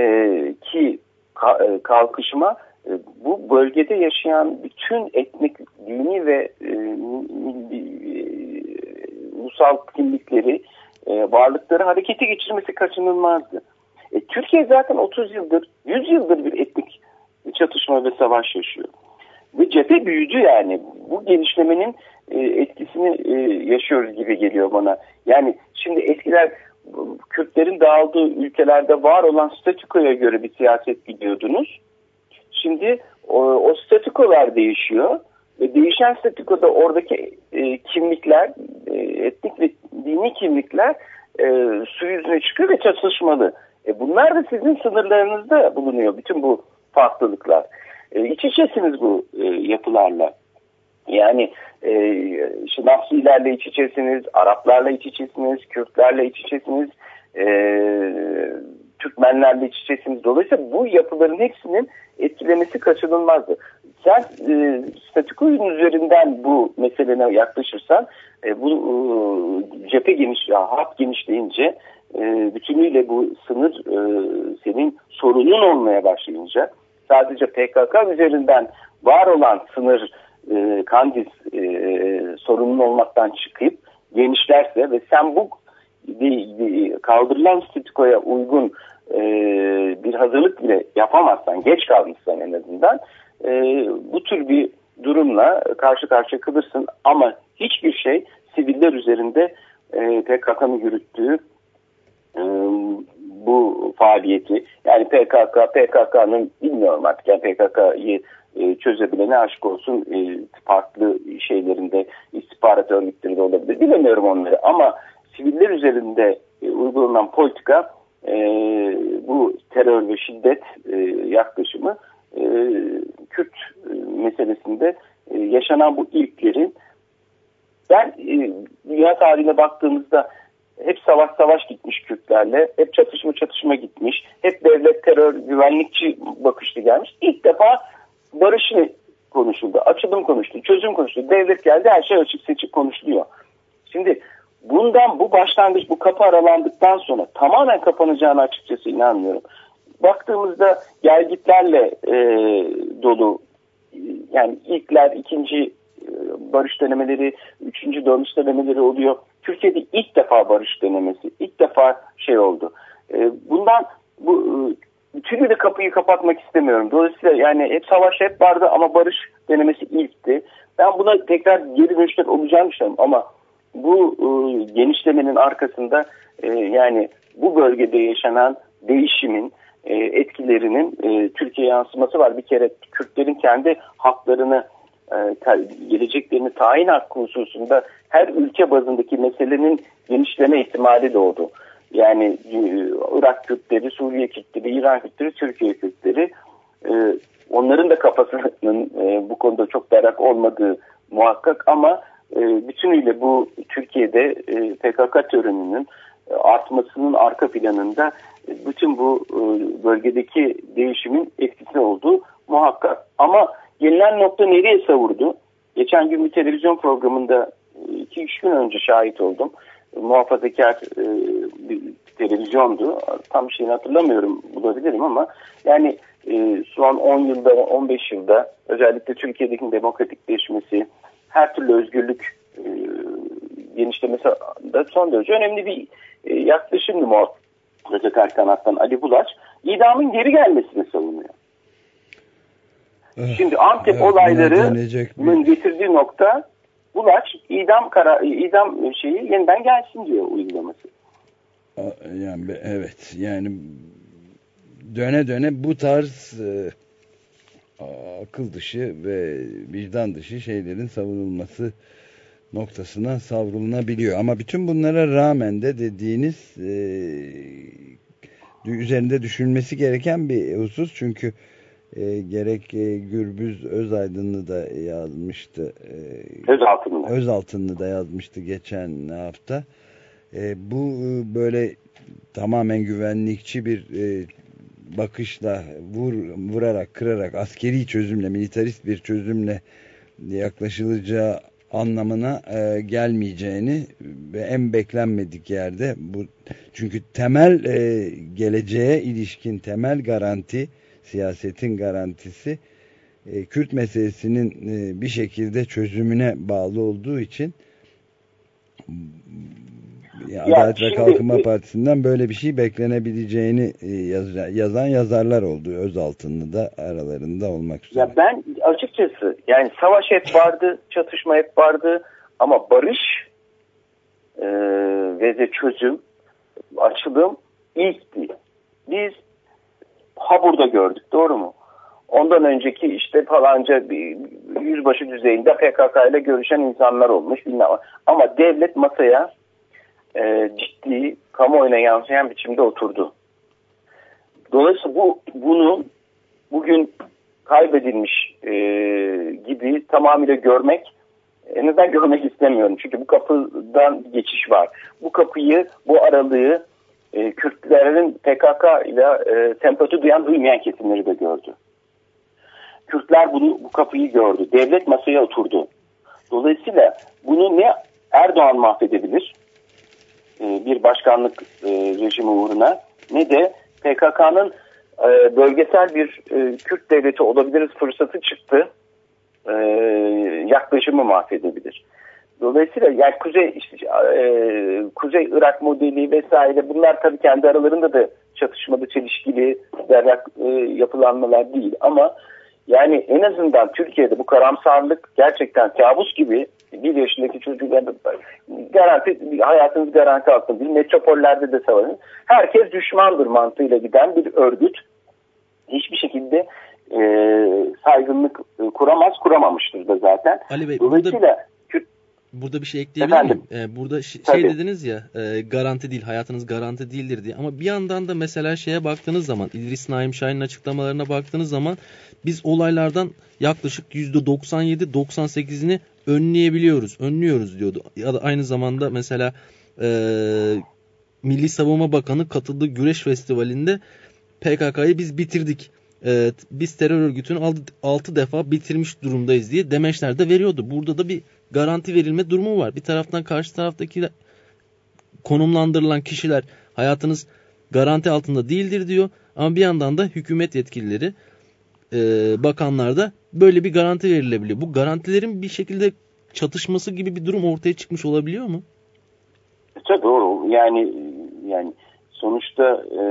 ki ka- e, kalkışma e, bu bölgede yaşayan bütün etnik, dini ve e, milli, e, ulusal kimlikleri, e, varlıkları harekete geçirmesi kaçınılmazdı. E, Türkiye zaten 30 yıldır, 100 yıldır bir etnik çatışma ve savaş yaşıyor. Ve cephe büyüdü yani. Bu genişlemenin e, etkisini e, yaşıyoruz gibi geliyor bana. Yani şimdi eskiler Kürtlerin dağıldığı ülkelerde var olan statikoya göre bir siyaset gidiyordunuz. Şimdi o, o statikolar değişiyor ve değişen statikoda oradaki e, kimlikler, e, etnik ve dini kimlikler e, su yüzüne çıkıyor ve çatışmalı. E, bunlar da sizin sınırlarınızda bulunuyor bütün bu farklılıklar. E, iç içesiniz bu e, yapılarla. Yani e, işte Nafsilerle iç içesiniz, Araplarla iç içesiniz, Kürtlerle iç içesiniz, e, Türkmenlerle iç içesiniz. Dolayısıyla bu yapıların hepsinin etkilemesi kaçınılmazdı. Sen e, statikoyun üzerinden bu meselene yaklaşırsan e, bu e, cephe geniş, ya, hat genişleyince e, bütünüyle bu sınır e, senin sorunun olmaya başlayınca sadece PKK üzerinden var olan sınır e, Kandil e, sorunun olmaktan çıkıp genişlerse ve sen bu kaldırılan statikoya uygun e, bir hazırlık bile yapamazsan, geç kalmışsan en azından bu tür bir durumla karşı karşıya kalırsın. Ama hiçbir şey siviller üzerinde PKK'nın yürüttüğü bu faaliyeti yani PKK, PKK'nın bilmiyorum artık yani PKK'yı e, çözebilene aşk olsun e, farklı şeylerinde istihbarat örgütleri de olabilir. Bilemiyorum onları ama siviller üzerinde e, uygulanan politika bu terör ve şiddet yaklaşımı Kürt meselesinde yaşanan bu ilklerin ben dünya tarihine baktığımızda hep savaş savaş gitmiş Kürtlerle, hep çatışma çatışma gitmiş, hep devlet terör güvenlikçi bakışlı gelmiş. İlk defa barış konuşuldu, açılım konuşuldu, çözüm konuşuldu. Devlet geldi her şey açık seçik konuşuluyor. Şimdi bundan bu başlangıç bu kapı aralandıktan sonra tamamen kapanacağını açıkçası inanmıyorum. Baktığımızda gelgitlerle e, dolu yani ilkler, ikinci e, barış denemeleri, üçüncü barış denemeleri oluyor. Türkiye'de ilk defa barış denemesi, ilk defa şey oldu. E, bundan bu e, türlü de kapıyı kapatmak istemiyorum. Dolayısıyla yani hep savaş hep vardı ama barış denemesi ilkti. Ben buna tekrar geri dönüşler olacağını düşünüyorum ama bu e, genişlemenin arkasında yani bu bölgede yaşanan değişimin etkilerinin Türkiye yansıması var. Bir kere Kürtlerin kendi haklarını geleceklerini tayin hakkı hususunda her ülke bazındaki meselenin genişleme ihtimali doğdu. Yani e, Irak Kürtleri, Suriye Kürtleri, İran Kürtleri, Türkiye Kürtleri e, onların da kafasının e, bu konuda çok berrak olmadığı muhakkak ama e, bütünüyle bu Türkiye'de e, PKK e, artmasının arka planında e, bütün bu e, bölgedeki değişimin etkisi olduğu muhakkak. Ama gelinen nokta nereye savurdu? Geçen gün bir televizyon programında 2-3 gün önce şahit oldum. Muhafazakar bir televizyondu. Tam şeyini hatırlamıyorum bulabilirim ama yani son 10 yılda 15 yılda özellikle Türkiye'deki demokratikleşmesi, her türlü özgürlük e, genişlemesi de son derece önemli bir e, yaklaşımdı muhafazakar kanattan Ali Bulaç. İdamın geri gelmesini savunuyor. Şimdi Antep evet, olaylarının getirdiği nokta Bulaç idam kara idam şeyi yeniden gelsin diyor uygulaması. Yani evet yani döne döne bu tarz e, akıl dışı ve vicdan dışı şeylerin savunulması noktasına savrulunabiliyor. Ama bütün bunlara rağmen de dediğiniz e, üzerinde düşünülmesi gereken bir husus. Çünkü e, gerek e, Gürbüz Özaydınlı da yazmıştı. E, Özaltınlı. Özaltınlı da yazmıştı geçen hafta. E, bu e, böyle tamamen güvenlikçi bir e, bakışla vur, vurarak kırarak askeri çözümle militarist bir çözümle yaklaşılacağı anlamına e, gelmeyeceğini ve en beklenmedik yerde bu çünkü temel e, geleceğe ilişkin temel garanti siyasetin garantisi e, Kürt meselesinin e, bir şekilde çözümüne bağlı olduğu için ya Adalet şimdi, ve Kalkınma Partisi'nden böyle bir şey beklenebileceğini e, yaz, yazan yazarlar oldu. Özaltınlı da aralarında olmak üzere. Ya ben açıkçası yani savaş hep vardı, çatışma hep vardı ama barış e, ve de çözüm açılım ilkti. Biz Habur'da gördük doğru mu? Ondan önceki işte falanca bir yüzbaşı düzeyinde PKK ile görüşen insanlar olmuş. Bilmem. Ama devlet masaya e, ciddi kamuoyuna yansıyan biçimde oturdu. Dolayısıyla bu bunu bugün kaybedilmiş e, gibi tamamıyla görmek en azından görmek istemiyorum. Çünkü bu kapıdan geçiş var. Bu kapıyı, bu aralığı e, Kürtlerin PKK ile e, sempati duyan duymayan kesimleri de gördü. Kürtler bunu bu kapıyı gördü. Devlet masaya oturdu. Dolayısıyla bunu ne Erdoğan mahvedebilir e, bir başkanlık e, rejimi uğruna ne de PKK'nın e, bölgesel bir e, Kürt devleti olabiliriz fırsatı çıktı e, yaklaşımı mahvedebilir. Dolayısıyla yani Kuzey işte, e, Kuzey Irak modeli vesaire bunlar tabii kendi aralarında da çatışmalı, çelişkili berrak e, yapılanmalar değil ama yani en azından Türkiye'de bu karamsarlık gerçekten kabus gibi bir yaşındaki çocukların garanti, hayatınız garanti altında değil. Metropollerde de savaşın. Herkes düşmandır mantığıyla giden bir örgüt. Hiçbir şekilde e, saygınlık e, kuramaz, kuramamıştır da zaten. Ali Bey, Dolayısıyla burada, burada bir şey ekleyebilir miyim? Ee, burada şey Tabii. dediniz ya e, garanti değil, hayatınız garanti değildir diye. Ama bir yandan da mesela şeye baktığınız zaman, İdris Naim Şahin'in açıklamalarına baktığınız zaman biz olaylardan yaklaşık %97-98'ini önleyebiliyoruz, önlüyoruz diyordu. Ya da aynı zamanda mesela e, Milli Savunma Bakanı katıldığı güreş festivalinde PKK'yı biz bitirdik. E, biz terör örgütünü 6 defa bitirmiş durumdayız diye demeçler de veriyordu. Burada da bir garanti verilme durumu var. Bir taraftan karşı taraftaki konumlandırılan kişiler hayatınız garanti altında değildir diyor. Ama bir yandan da hükümet yetkilileri e, bakanlar da böyle bir garanti verilebiliyor. Bu garantilerin bir şekilde çatışması gibi bir durum ortaya çıkmış olabiliyor mu? Tabii doğru. Yani yani sonuçta e,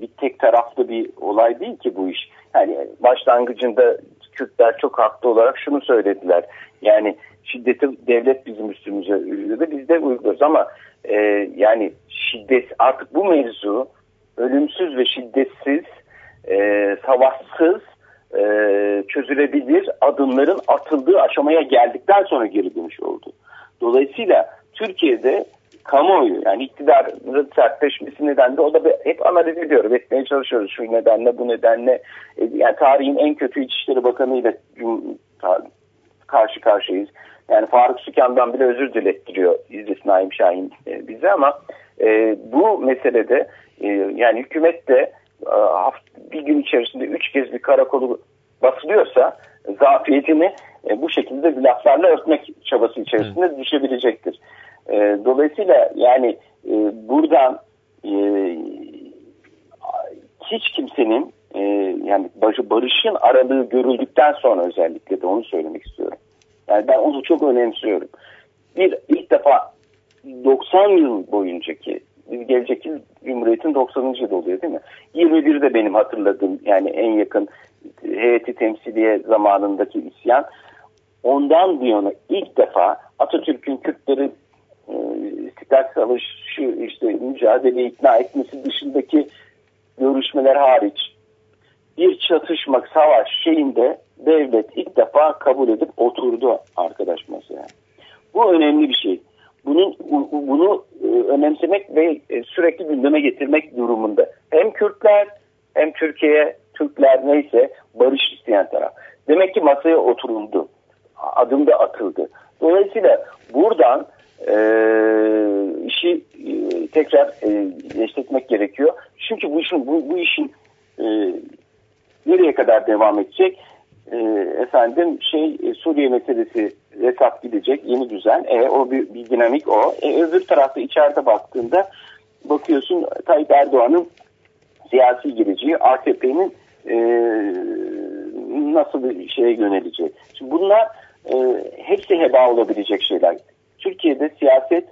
bir tek taraflı bir olay değil ki bu iş. Yani başlangıcında Kürtler çok haklı olarak şunu söylediler. Yani şiddeti devlet bizim üstümüze uyguladı. Biz de uyguluyoruz ama e, yani şiddet artık bu mevzu ölümsüz ve şiddetsiz e, savaşsız e, çözülebilir adımların atıldığı aşamaya geldikten sonra geri dönüş oldu. Dolayısıyla Türkiye'de kamuoyu yani iktidarın sertleşmesi nedenle o da hep analiz ediyoruz, etmeye çalışıyoruz şu nedenle bu nedenle E, yani tarihin en kötü İçişleri Bakanı ile karşı karşıyayız. Yani Faruk Sükan'dan bile özür dilettiriyor İdris Naim Şahin e, bize ama e, bu meselede e, yani hükümet de e, haft- bir gün içerisinde üç kez bir karakolu basılıyorsa zafiyetini e, bu şekilde bir laflarla örtmek çabası içerisinde düşebilecektir. E, dolayısıyla yani e, buradan e, hiç kimsenin e, yani barı- barışın aralığı görüldükten sonra özellikle de onu söylemek istiyorum. Yani ben onu çok önemsiyorum. Bir ilk defa 90 yıl boyuncaki gelecek yıl Cumhuriyet'in 90. yılı oluyor değil mi? 21 de benim hatırladığım yani en yakın heyeti temsiliye zamanındaki isyan. Ondan bu yana ilk defa Atatürk'ün Kürtleri e, İstiklal Savaşı işte mücadele ikna etmesi dışındaki görüşmeler hariç bir çatışma, savaş şeyinde devlet ilk defa kabul edip oturdu arkadaş masaya. Bu önemli bir şey. Bunun bu- bunu e, önemsemek ve e, sürekli gündeme getirmek durumunda. Hem Kürtler hem Türkiye, Türkler neyse barış isteyen taraf. Demek ki masaya oturuldu. Adım da atıldı. Dolayısıyla buradan e, işi e, tekrar e, eşletmek gerekiyor. Çünkü bu işin bu, bu işin e, nereye kadar devam edecek? E, efendim şey e, Suriye meselesi hesap gidecek yeni düzen. E, o bir, bir dinamik o. E, öbür tarafta içeride baktığında bakıyorsun Tayyip Erdoğan'ın siyasi geleceği AKP'nin e, nasıl bir şeye yöneleceği. Şimdi bunlar e, hepsi heba olabilecek şeyler. Türkiye'de siyaset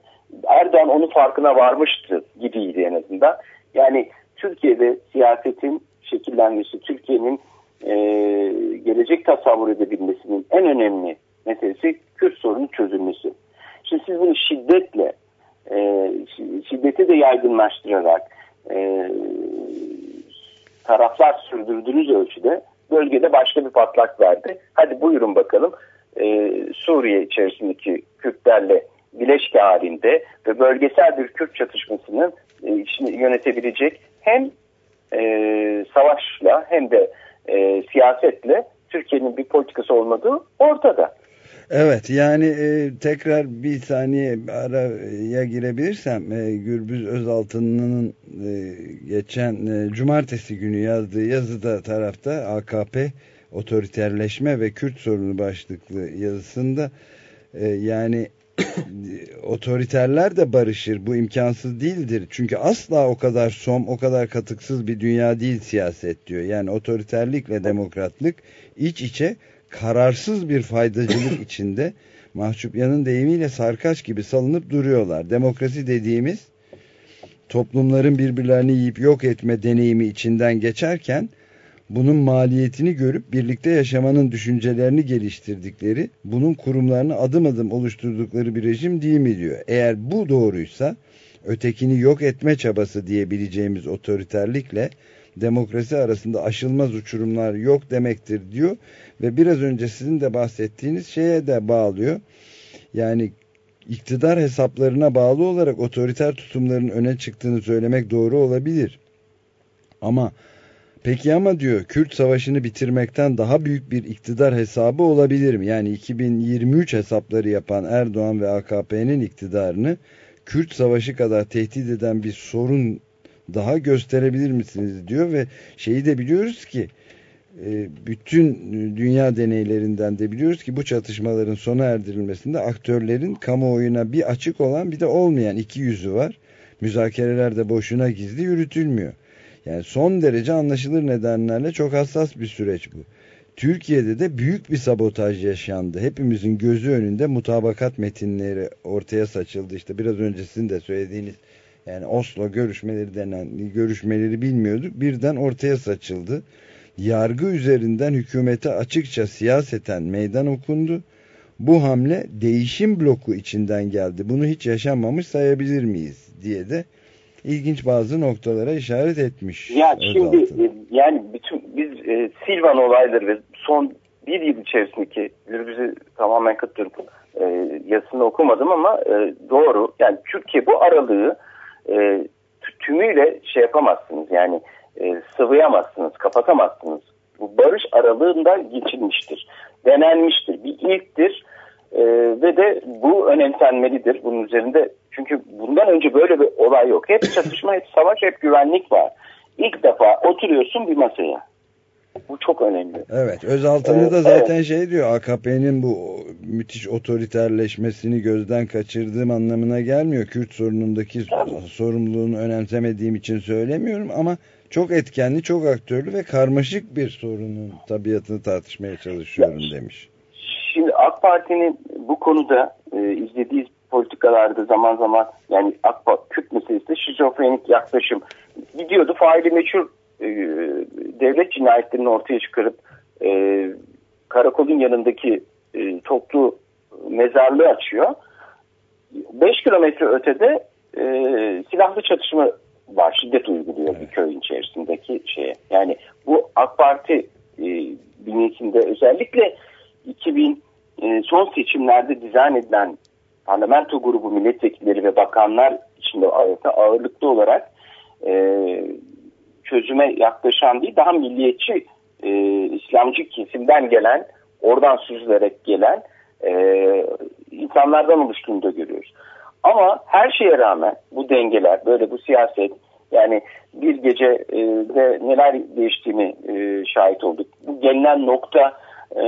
Erdoğan onun farkına varmıştı gibiydi en azından. Yani Türkiye'de siyasetin şekillenmesi, Türkiye'nin e, gelecek tasavvur edebilmesinin en önemli meselesi Kürt sorunun çözülmesi. Şimdi siz bunu şiddetle e, şiddeti de yaygınlaştırarak e, taraflar sürdürdüğünüz ölçüde bölgede başka bir patlak verdi. Hadi buyurun bakalım e, Suriye içerisindeki Kürtlerle bileşke halinde ve bölgesel bir Kürt çatışmasının e, yönetebilecek hem e, savaşla hem de e, siyasetle Türkiye'nin bir politikası olmadığı ortada. Evet yani e, tekrar bir saniye araya girebilirsem e, Gürbüz Özaltı'nın e, geçen e, cumartesi günü yazdığı yazıda tarafta AKP otoriterleşme ve Kürt sorunu başlıklı yazısında e, yani [COUGHS] otoriterler de barışır. Bu imkansız değildir. Çünkü asla o kadar som o kadar katıksız bir dünya değil siyaset diyor. Yani otoriterlikle demokratlık iç içe kararsız bir faydacılık [COUGHS] içinde Mahçupyan'ın deyimiyle sarkaç gibi salınıp duruyorlar. Demokrasi dediğimiz toplumların birbirlerini yiyip yok etme deneyimi içinden geçerken bunun maliyetini görüp birlikte yaşamanın düşüncelerini geliştirdikleri, bunun kurumlarını adım adım oluşturdukları bir rejim değil mi diyor. Eğer bu doğruysa ötekini yok etme çabası diyebileceğimiz otoriterlikle demokrasi arasında aşılmaz uçurumlar yok demektir diyor ve biraz önce sizin de bahsettiğiniz şeye de bağlıyor. Yani iktidar hesaplarına bağlı olarak otoriter tutumların öne çıktığını söylemek doğru olabilir. Ama peki ama diyor Kürt savaşını bitirmekten daha büyük bir iktidar hesabı olabilir mi? Yani 2023 hesapları yapan Erdoğan ve AKP'nin iktidarını Kürt savaşı kadar tehdit eden bir sorun daha gösterebilir misiniz diyor ve şeyi de biliyoruz ki e, bütün dünya deneylerinden de biliyoruz ki bu çatışmaların sona erdirilmesinde aktörlerin kamuoyuna bir açık olan bir de olmayan iki yüzü var. Müzakereler de boşuna gizli yürütülmüyor. Yani son derece anlaşılır nedenlerle çok hassas bir süreç bu. Türkiye'de de büyük bir sabotaj yaşandı. Hepimizin gözü önünde mutabakat metinleri ortaya saçıldı. İşte biraz önce sizin de söylediğiniz yani Oslo görüşmeleri denen görüşmeleri bilmiyorduk. Birden ortaya saçıldı. Yargı üzerinden hükümete açıkça siyaseten meydan okundu. Bu hamle değişim bloku içinden geldi. Bunu hiç yaşanmamış sayabilir miyiz diye de ilginç bazı noktalara işaret etmiş. Ya şimdi e, yani bütün biz e, Silvan olayları ve son bir yıl içerisindeki Gürbüz'ü tamamen katılıyorum. E, yazısını okumadım ama e, doğru. Yani Türkiye bu aralığı e, tümüyle şey yapamazsınız yani e, sıvayamazsınız, kapatamazsınız. Bu barış aralığında geçilmiştir, denenmiştir, bir ilktir e, ve de bu önemsenmelidir bunun üzerinde. Çünkü bundan önce böyle bir olay yok. Hep çatışma, hep savaş, hep güvenlik var. İlk defa oturuyorsun bir masaya. Bu çok önemli. Evet Özaltı'nı da zaten evet. şey diyor AKP'nin bu müthiş otoriterleşmesini gözden kaçırdığım anlamına gelmiyor. Kürt sorunundaki Tabii. sorumluluğunu önemsemediğim için söylemiyorum ama çok etkenli, çok aktörlü ve karmaşık bir sorunun tabiatını tartışmaya çalışıyorum ya, demiş. Şimdi AK Parti'nin bu konuda e, izlediği politikalarda zaman zaman yani AK Parti Kürt meselesi şizofrenik yaklaşım gidiyordu faili meçhul e, devlet cinayetlerini ortaya çıkarıp e, karakolun yanındaki e, toplu mezarlığı açıyor. 5 kilometre ötede e, silahlı çatışma var. Şiddet uyguluyor evet. bir köyün içerisindeki şeye. Yani bu AK Parti e, bünyesinde özellikle 2000 e, son seçimlerde dizayn edilen parlamento grubu milletvekilleri ve bakanlar içinde ağırlıklı olarak e, çözüme yaklaşan değil daha milliyetçi e, İslamcı kesimden gelen oradan süzülerek gelen e, insanlardan oluştuğunu da görüyoruz. Ama her şeye rağmen bu dengeler böyle bu siyaset yani bir gece e, de neler değiştiğini e, şahit olduk. Bu gelinen nokta e,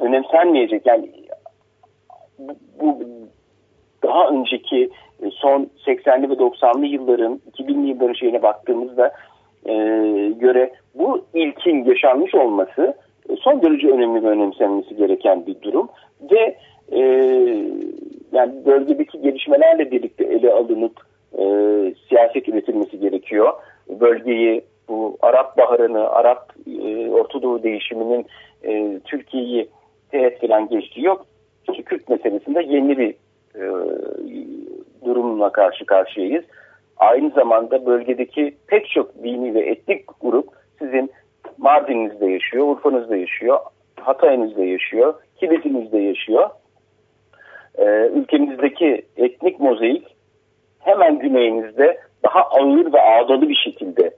önemsenmeyecek. Yani bu, daha önceki e, son 80'li ve 90'lı yılların 2000'li yılların şeyine baktığımızda e, göre bu ilkin yaşanmış olması e, son derece önemli ve önemsenmesi gereken bir durum ve e, yani bölgedeki gelişmelerle birlikte ele alınıp e, siyaset üretilmesi gerekiyor. Bölgeyi bu Arap Baharı'nı, Arap e, Ortadoğu değişiminin e, Türkiye'yi teğet falan geçtiği yok. Çünkü Kürt meselesinde yeni bir e, durum durumla karşı karşıyayız. Aynı zamanda bölgedeki pek çok dini ve etnik grup sizin Mardin'inizde yaşıyor, Urfa'nızda yaşıyor, Hatay'ınızda yaşıyor, Kilis'inizde yaşıyor. Ee, ülkemizdeki etnik mozaik hemen güneyinizde daha ağır ve ağdalı bir şekilde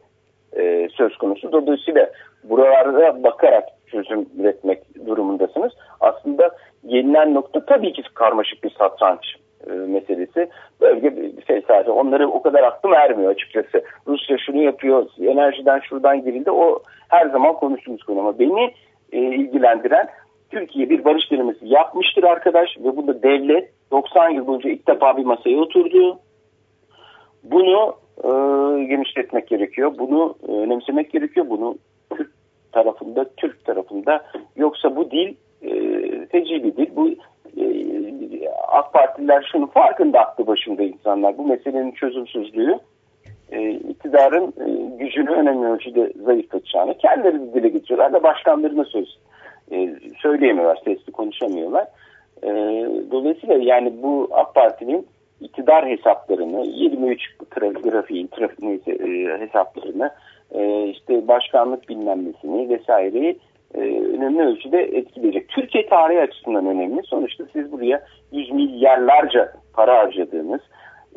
e, söz konusu. Dolayısıyla buralara bakarak çözüm üretmek durumundasınız. Aslında gelinen nokta tabii ki karmaşık bir satranç e, meselesi. Bölge fesadi. Onları o kadar aklım ermiyor açıkçası. Rusya şunu yapıyor, enerjiden şuradan girildi. O her zaman konuştuğumuz konu ama beni e, ilgilendiren Türkiye bir barış denemesi yapmıştır arkadaş ve bunda devlet 90 yıl boyunca ilk defa bir masaya oturdu. Bunu e, genişletmek gerekiyor. Bunu e, önemsemek gerekiyor. Bunu Türk tarafında, Türk tarafında yoksa bu dil feci bir dil. Bu e, AK Partililer şunun farkında aklı başında insanlar. Bu meselenin çözümsüzlüğü e, iktidarın e, gücünü önemli ölçüde zayıflatacağını kendileri dile getiriyorlar da başkanlarına söz e, söyleyemiyorlar, sesli konuşamıyorlar. E, dolayısıyla yani bu AK Parti'nin iktidar hesaplarını, 23 grafiğin trafik e, hesaplarını, e, işte başkanlık bilmem vesaireyi e, önemli ölçüde etkileyecek. Türkiye tarihi açısından önemli. Sonuçta siz buraya yüz milyarlarca para harcadığınız,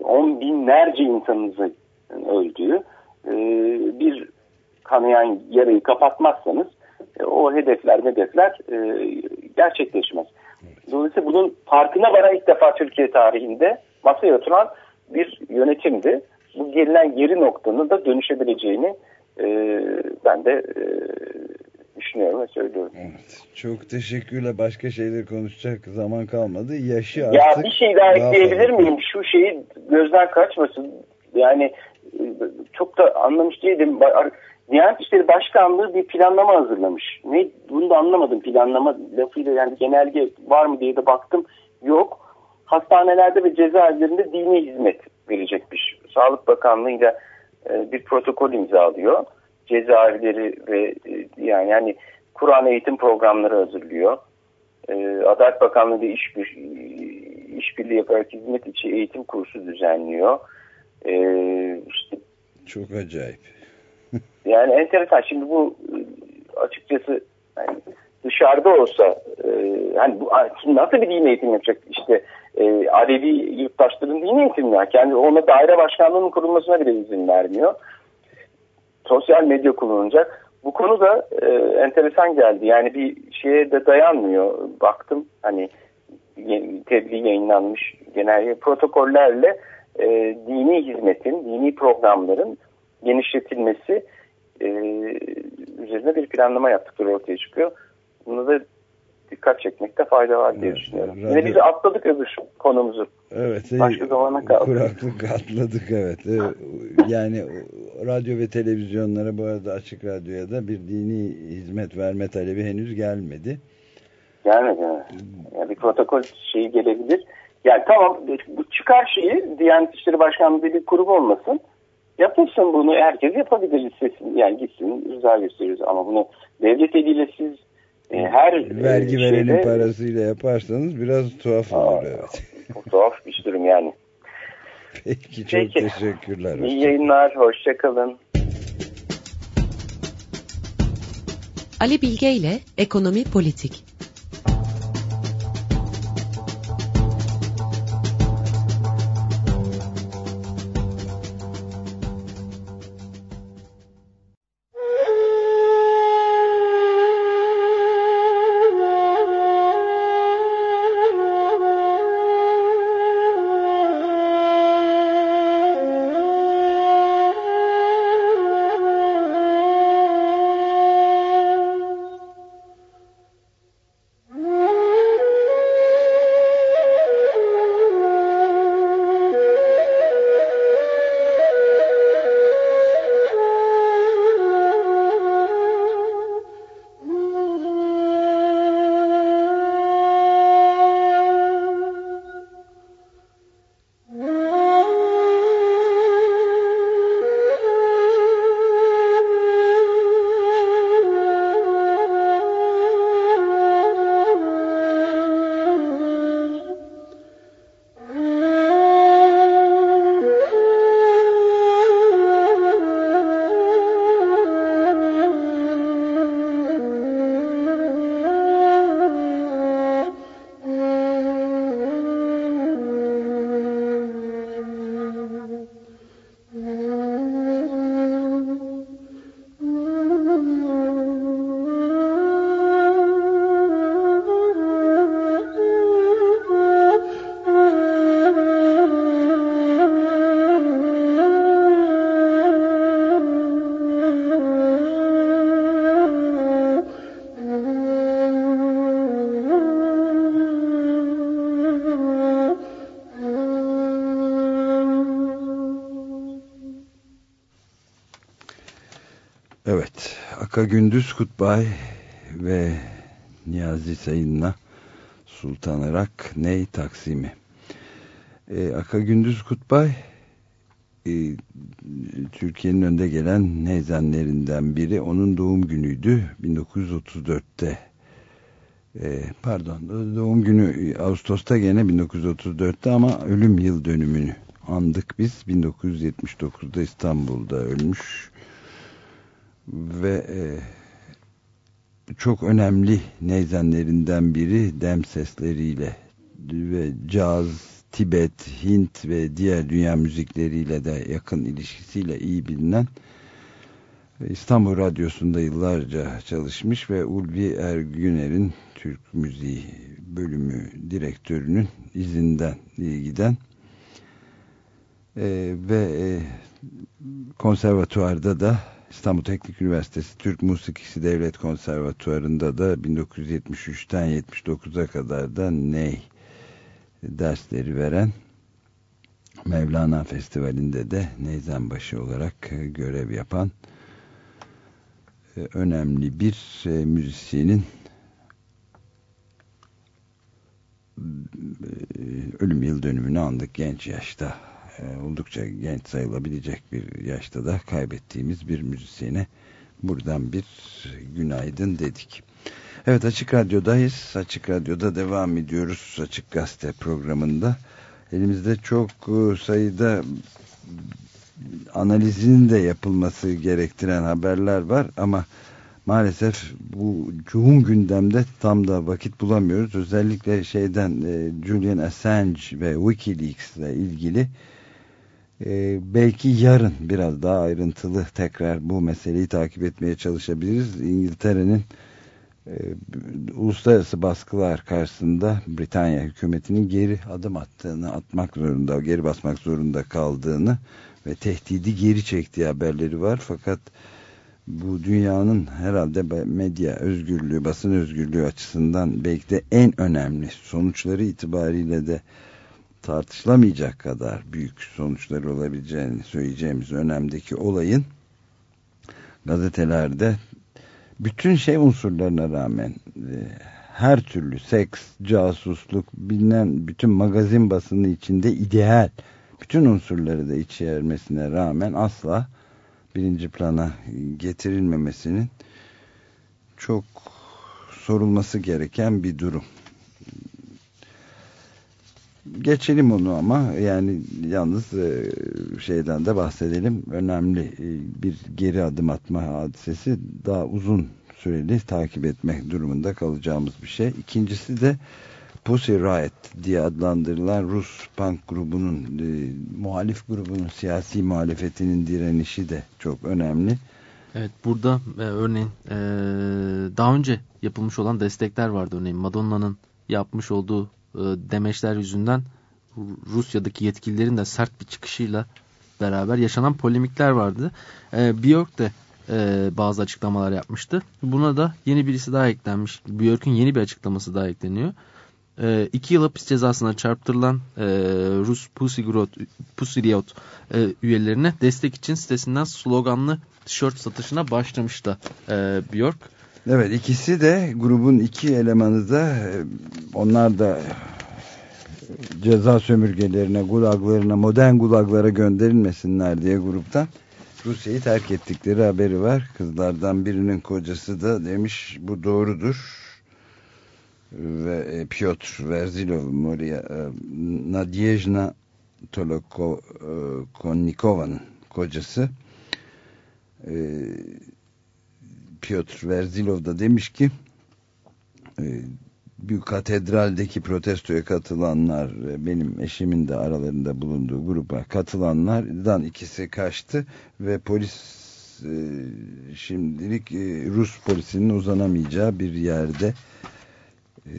on binlerce insanınızın öldüğü e, bir kanayan yarayı kapatmazsanız e, o hedefler hedefler e, gerçekleşmez. Dolayısıyla bunun farkına vara ilk defa Türkiye tarihinde masaya oturan bir yönetimdi. Bu gelinen geri noktanın da dönüşebileceğini e, ben de e, düşünüyorum ve söylüyorum. Evet, çok teşekkürler. Başka şeyleri konuşacak zaman kalmadı. Yaşı ya artık... Ya bir şey daha, daha ekleyebilir fazla. miyim? Şu şeyi gözden kaçmasın. Yani e, çok da anlamış değilim. Diyanet İşleri Başkanlığı bir planlama hazırlamış. Ne, bunu da anlamadım planlama lafıyla yani genelge var mı diye de baktım. Yok. Hastanelerde ve cezaevlerinde dini hizmet verecekmiş. Sağlık Bakanlığı ile e, bir protokol imzalıyor. Cezaevleri ve e, yani yani Kur'an eğitim programları hazırlıyor. E, Adalet Bakanlığı ile iş, işbirliği yaparak hizmet içi eğitim kursu düzenliyor. işte çok acayip. [LAUGHS] yani enteresan. Şimdi bu açıkçası yani dışarıda olsa hani bu nasıl bir din eğitim yapacak işte e, Alevi yurttaşların dini eğitimler. Kendi ona daire başkanlığının kurulmasına bile izin vermiyor. Sosyal medya kullanılacak. Bu konu da e, enteresan geldi. Yani bir şeye de dayanmıyor. Baktım hani tebliğ yayınlanmış genel protokollerle e, dini hizmetin, dini programların genişletilmesi e, üzerine bir planlama yaptıkları ortaya çıkıyor. Bunu da dikkat çekmekte fayda var diye evet, düşünüyorum. Radyo... Yine biz atladık öbür konumuzu. Evet. Başka zamana kaldı. Kuraklık atladık evet. E, yani radyo ve televizyonlara bu arada açık radyoya da bir dini hizmet verme talebi henüz gelmedi. Gelmedi mi? Yani bir protokol şeyi gelebilir. Yani tamam bu çıkar şeyi Diyanet İşleri Başkanlığı bir kurum olmasın. Yapılsın bunu herkes yapabilir istesin. Yani gitsin rıza gösteririz ama bunu devlet eliyle siz e, her vergi şeyde, verenin parasıyla yaparsanız biraz tuhaf olur Aa, evet. tuhaf bir durum yani. [LAUGHS] Peki çok Peki. teşekkürler. İyi yayınlar, hoşçakalın. Ali Bilge ile Ekonomi Politik Gündüz Kutbay ve Niyazi Sayın'la Sultan Irak Ney Taksimi. Ee, Aka Gündüz Kutbay e, Türkiye'nin önde gelen neyzenlerinden biri. Onun doğum günüydü 1934'te. E, pardon doğum günü Ağustos'ta gene 1934'te ama ölüm yıl dönümünü andık biz. 1979'da İstanbul'da ölmüş ve e, çok önemli neyzenlerinden biri dem sesleriyle ve caz, Tibet, Hint ve diğer dünya müzikleriyle de yakın ilişkisiyle iyi bilinen İstanbul Radyosu'nda yıllarca çalışmış ve Ulvi Ergüner'in Türk Müziği bölümü direktörünün izinden giden e, ve e, konservatuvarda da İstanbul Teknik Üniversitesi Türk Musikisi Devlet Konservatuvarı'nda da 1973'ten 79'a kadar da ney dersleri veren Mevlana Festivali'nde de neyzenbaşı olarak görev yapan önemli bir müzisyenin ölüm yıl dönümünü andık genç yaşta oldukça genç sayılabilecek bir yaşta da kaybettiğimiz bir müzisyene buradan bir günaydın dedik. Evet Açık Radyo'dayız. Açık Radyo'da devam ediyoruz. Açık Gazete programında. Elimizde çok sayıda analizinin de yapılması gerektiren haberler var ama maalesef bu çoğun gündemde tam da vakit bulamıyoruz. Özellikle şeyden e, Julian Assange ve Wikileaks ile ilgili e, belki yarın biraz daha ayrıntılı tekrar bu meseleyi takip etmeye çalışabiliriz. İngiltere'nin e, uluslararası baskılar karşısında Britanya hükümetinin geri adım attığını, atmak zorunda, geri basmak zorunda kaldığını ve tehdidi geri çektiği haberleri var. Fakat bu dünyanın herhalde medya özgürlüğü, basın özgürlüğü açısından belki de en önemli sonuçları itibariyle de tartışılamayacak kadar büyük sonuçları olabileceğini söyleyeceğimiz önemdeki olayın gazetelerde bütün şey unsurlarına rağmen e, her türlü seks, casusluk, bilinen bütün magazin basını içinde ideal bütün unsurları da içermesine rağmen asla birinci plana getirilmemesinin çok sorulması gereken bir durum. Geçelim onu ama yani yalnız e, şeyden de bahsedelim. Önemli e, bir geri adım atma hadisesi daha uzun süreli takip etmek durumunda kalacağımız bir şey. İkincisi de Pussy Riot diye adlandırılan Rus punk grubunun e, muhalif grubunun siyasi muhalefetinin direnişi de çok önemli. Evet burada örneğin daha önce yapılmış olan destekler vardı örneğin Madonna'nın yapmış olduğu demeçler yüzünden Rusya'daki yetkililerin de sert bir çıkışıyla beraber yaşanan polemikler vardı. E, Björk de e, bazı açıklamalar yapmıştı. Buna da yeni birisi daha eklenmiş. Björk'ün yeni bir açıklaması daha ekleniyor. E, iki yıl hapis cezasına çarptırılan e, Rus Pussy, Grot, Pussy Riot e, üyelerine destek için sitesinden sloganlı tişört satışına başlamıştı e, Björk. Evet ikisi de grubun iki elemanı da e, onlar da ceza sömürgelerine, gulaglarına, modern gulaglara gönderilmesinler diye gruptan Rusya'yı terk ettikleri haberi var. Kızlardan birinin kocası da demiş bu doğrudur. Ve e, Piotr Verzilov, Moria, e, Nadiejna Tolokonikova'nın kocası Piotr Verzilov da demiş ki büyük katedraldeki protestoya katılanlar benim eşimin de aralarında bulunduğu gruba katılanlardan ikisi kaçtı ve polis e, şimdilik e, Rus polisinin uzanamayacağı bir yerde e,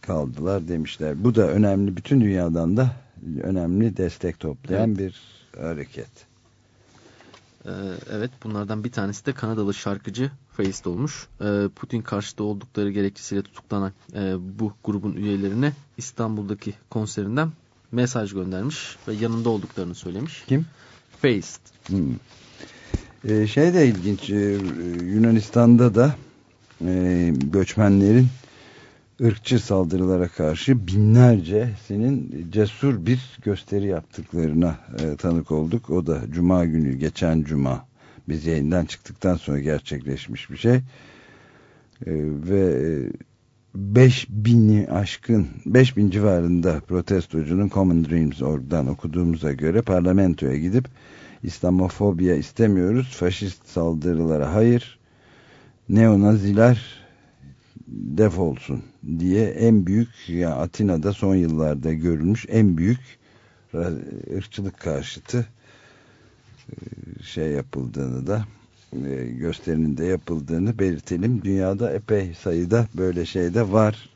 kaldılar demişler. Bu da önemli bütün dünyadan da önemli destek toplayan evet. bir hareket. Evet bunlardan bir tanesi de Kanadalı şarkıcı Feist olmuş. Ee, Putin karşıtı oldukları gerekçesiyle tutuklanan e, bu grubun üyelerine İstanbul'daki konserinden mesaj göndermiş ve yanında olduklarını söylemiş. Kim? Feist. Hmm. Ee, şey de ilginç e, Yunanistan'da da e, göçmenlerin ırkçı saldırılara karşı binlerce senin cesur bir gösteri yaptıklarına e, tanık olduk. O da cuma günü geçen cuma biz yayından çıktıktan sonra gerçekleşmiş bir şey. E, ve 5 bini aşkın 5 bin civarında protestocunun Common Dreams oradan okuduğumuza göre parlamentoya gidip İslamofobiya istemiyoruz, faşist saldırılara hayır, neonaziler defolsun diye en büyük yani Atina'da son yıllarda görülmüş en büyük ırkçılık karşıtı e, şey yapıldığını da e, gösterinin de yapıldığını belirtelim. Dünyada epey sayıda böyle şey de var.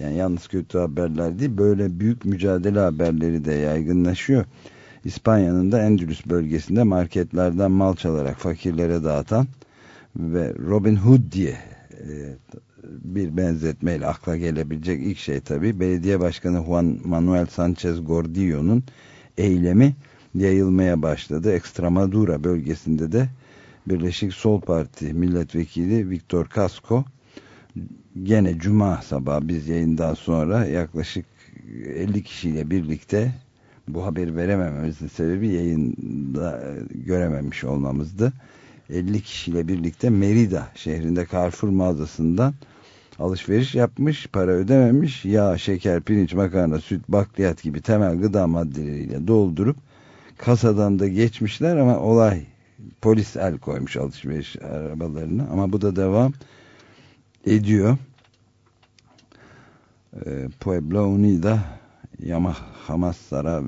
Yani yalnız kötü haberler değil böyle büyük mücadele haberleri de yaygınlaşıyor. İspanya'nın da Endülüs bölgesinde marketlerden mal çalarak fakirlere dağıtan ve Robin Hood diye e, bir benzetmeyle akla gelebilecek ilk şey tabi belediye başkanı Juan Manuel Sanchez Gordillo'nun eylemi yayılmaya başladı. Extremadura bölgesinde de Birleşik Sol Parti milletvekili Victor Casco gene cuma sabahı biz yayından sonra yaklaşık 50 kişiyle birlikte bu haberi veremememizin sebebi yayında görememiş olmamızdı. 50 kişiyle birlikte Merida şehrinde Carrefour mağazasından alışveriş yapmış, para ödememiş, yağ, şeker, pirinç, makarna, süt, bakliyat gibi temel gıda maddeleriyle doldurup kasadan da geçmişler ama olay polis el koymuş alışveriş arabalarına ama bu da devam ediyor. Ee, Pueblo Unida Yama Hamassara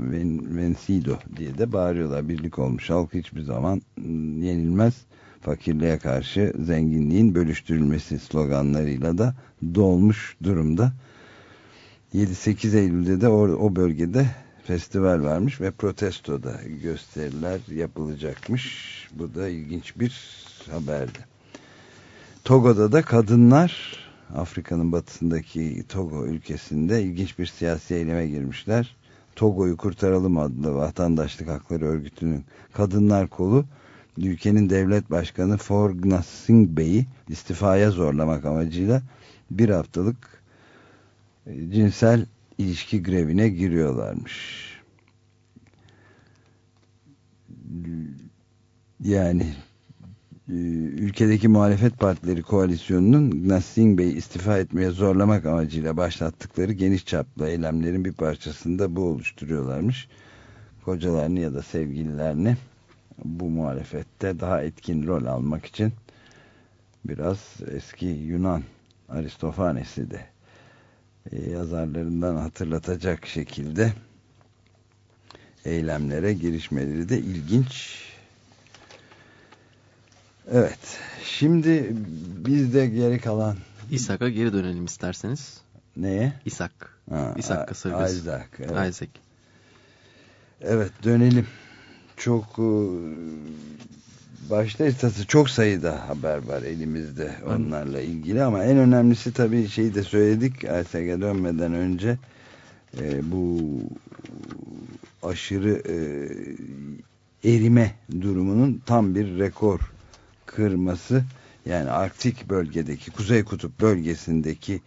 Vencido diye de bağırıyorlar. Birlik olmuş halk hiçbir zaman yenilmez fakirliğe karşı zenginliğin bölüştürülmesi sloganlarıyla da dolmuş durumda. 7-8 Eylül'de de o, o bölgede festival varmış ve protestoda gösteriler yapılacakmış. Bu da ilginç bir haberdi. Togo'da da kadınlar Afrika'nın batısındaki Togo ülkesinde ilginç bir siyasi eyleme girmişler. Togo'yu Kurtaralım adlı vatandaşlık hakları örgütünün kadınlar kolu ülkenin devlet başkanı Forgna Bey'i istifaya zorlamak amacıyla bir haftalık e, cinsel ilişki grevine giriyorlarmış. Yani e, ülkedeki muhalefet partileri koalisyonunun Nassim Bey istifa etmeye zorlamak amacıyla başlattıkları geniş çaplı eylemlerin bir parçasında bu oluşturuyorlarmış. Kocalarını ya da sevgililerini bu muhalefette daha etkin rol almak için biraz eski Yunan Aristofanes'i de yazarlarından hatırlatacak şekilde eylemlere girişmeleri de ilginç. Evet. Şimdi biz de geri kalan İshak'a geri dönelim isterseniz. Neye? İshak. İshak kasırgası. Isaac. Evet. Isaac. Evet dönelim çok e, başta esası çok sayıda haber var elimizde onlarla ilgili ama en önemlisi tabii şeyi de söyledik Aysek'e dönmeden önce e, bu aşırı e, erime durumunun tam bir rekor kırması yani Arktik bölgedeki Kuzey Kutup bölgesindeki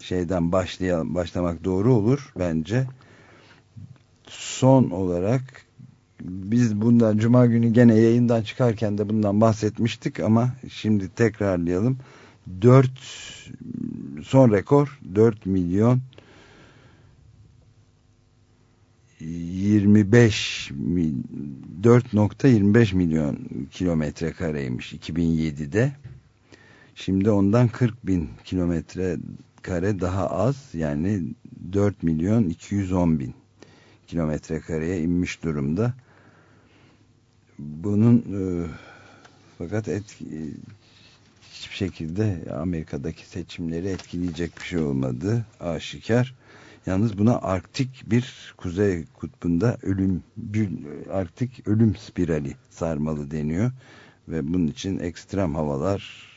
şeyden başlayalım, başlamak doğru olur bence. Son olarak biz bundan cuma günü gene yayından çıkarken de bundan bahsetmiştik ama şimdi tekrarlayalım. 4 son rekor 4 milyon 25 4.25 milyon kilometre kareymiş 2007'de. Şimdi ondan 40 bin kilometre kare daha az yani 4 milyon 210 bin kilometre kareye inmiş durumda bunun e, fakat etki, hiçbir şekilde Amerika'daki seçimleri etkileyecek bir şey olmadı aşikar. Yalnız buna Arktik bir kuzey kutbunda ölüm bir Arktik ölüm spirali sarmalı deniyor ve bunun için ekstrem havalar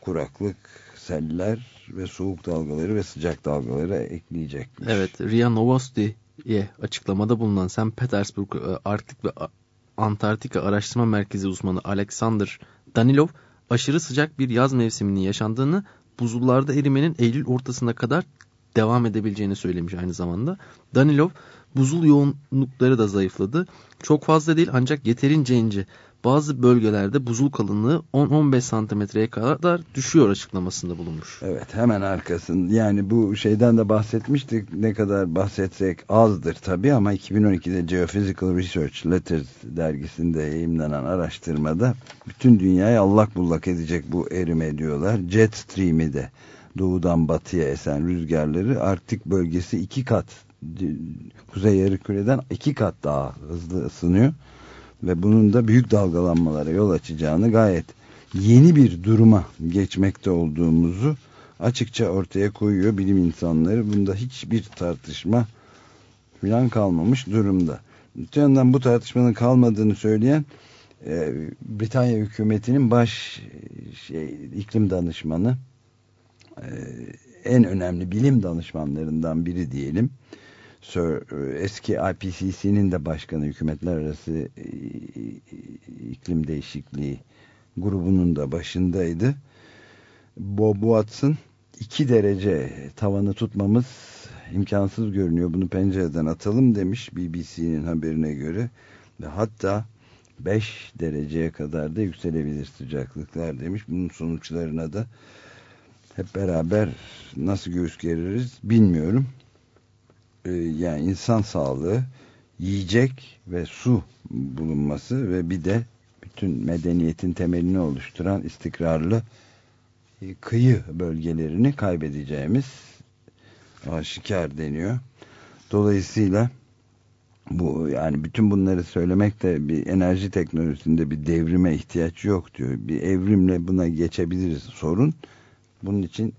kuraklık, seller ve soğuk dalgaları ve sıcak dalgaları ekleyecekmiş. Evet, Ria Novosti'ye açıklamada bulunan St. Petersburg e, Arktik ve Antarktika Araştırma Merkezi uzmanı Alexander Danilov aşırı sıcak bir yaz mevsiminin yaşandığını buzullarda erimenin Eylül ortasına kadar devam edebileceğini söylemiş aynı zamanda. Danilov buzul yoğunlukları da zayıfladı. Çok fazla değil ancak yeterince ince. Bazı bölgelerde buzul kalınlığı 10-15 santimetreye kadar düşüyor açıklamasında bulunmuş. Evet hemen arkasında yani bu şeyden de bahsetmiştik ne kadar bahsetsek azdır tabi ama 2012'de Geophysical Research Letters dergisinde yayınlanan araştırmada bütün dünyayı allak bullak edecek bu erime diyorlar. Jet stream'i de doğudan batıya esen rüzgarları Arktik bölgesi iki kat kuzey yarı iki kat daha hızlı ısınıyor ve bunun da büyük dalgalanmalara yol açacağını gayet yeni bir duruma geçmekte olduğumuzu açıkça ortaya koyuyor bilim insanları. Bunda hiçbir tartışma falan kalmamış durumda. Öte yandan bu tartışmanın kalmadığını söyleyen e, Britanya hükümetinin baş şey, iklim danışmanı e, en önemli bilim danışmanlarından biri diyelim. E, eski IPCC'nin de başkanı hükümetler arası e, iklim değişikliği grubunun da başındaydı. Bob Watson 2 derece tavanı tutmamız imkansız görünüyor. Bunu pencereden atalım demiş BBC'nin haberine göre. Ve hatta 5 dereceye kadar da yükselebilir sıcaklıklar demiş. Bunun sonuçlarına da hep beraber nasıl göğüs geririz bilmiyorum. Ee, yani insan sağlığı, yiyecek ve su bulunması ve bir de bütün medeniyetin temelini oluşturan istikrarlı e, kıyı bölgelerini kaybedeceğimiz aşikar deniyor. Dolayısıyla bu yani bütün bunları söylemek de bir enerji teknolojisinde bir devrime ihtiyaç yok diyor. Bir evrimle buna geçebiliriz sorun. Bunun için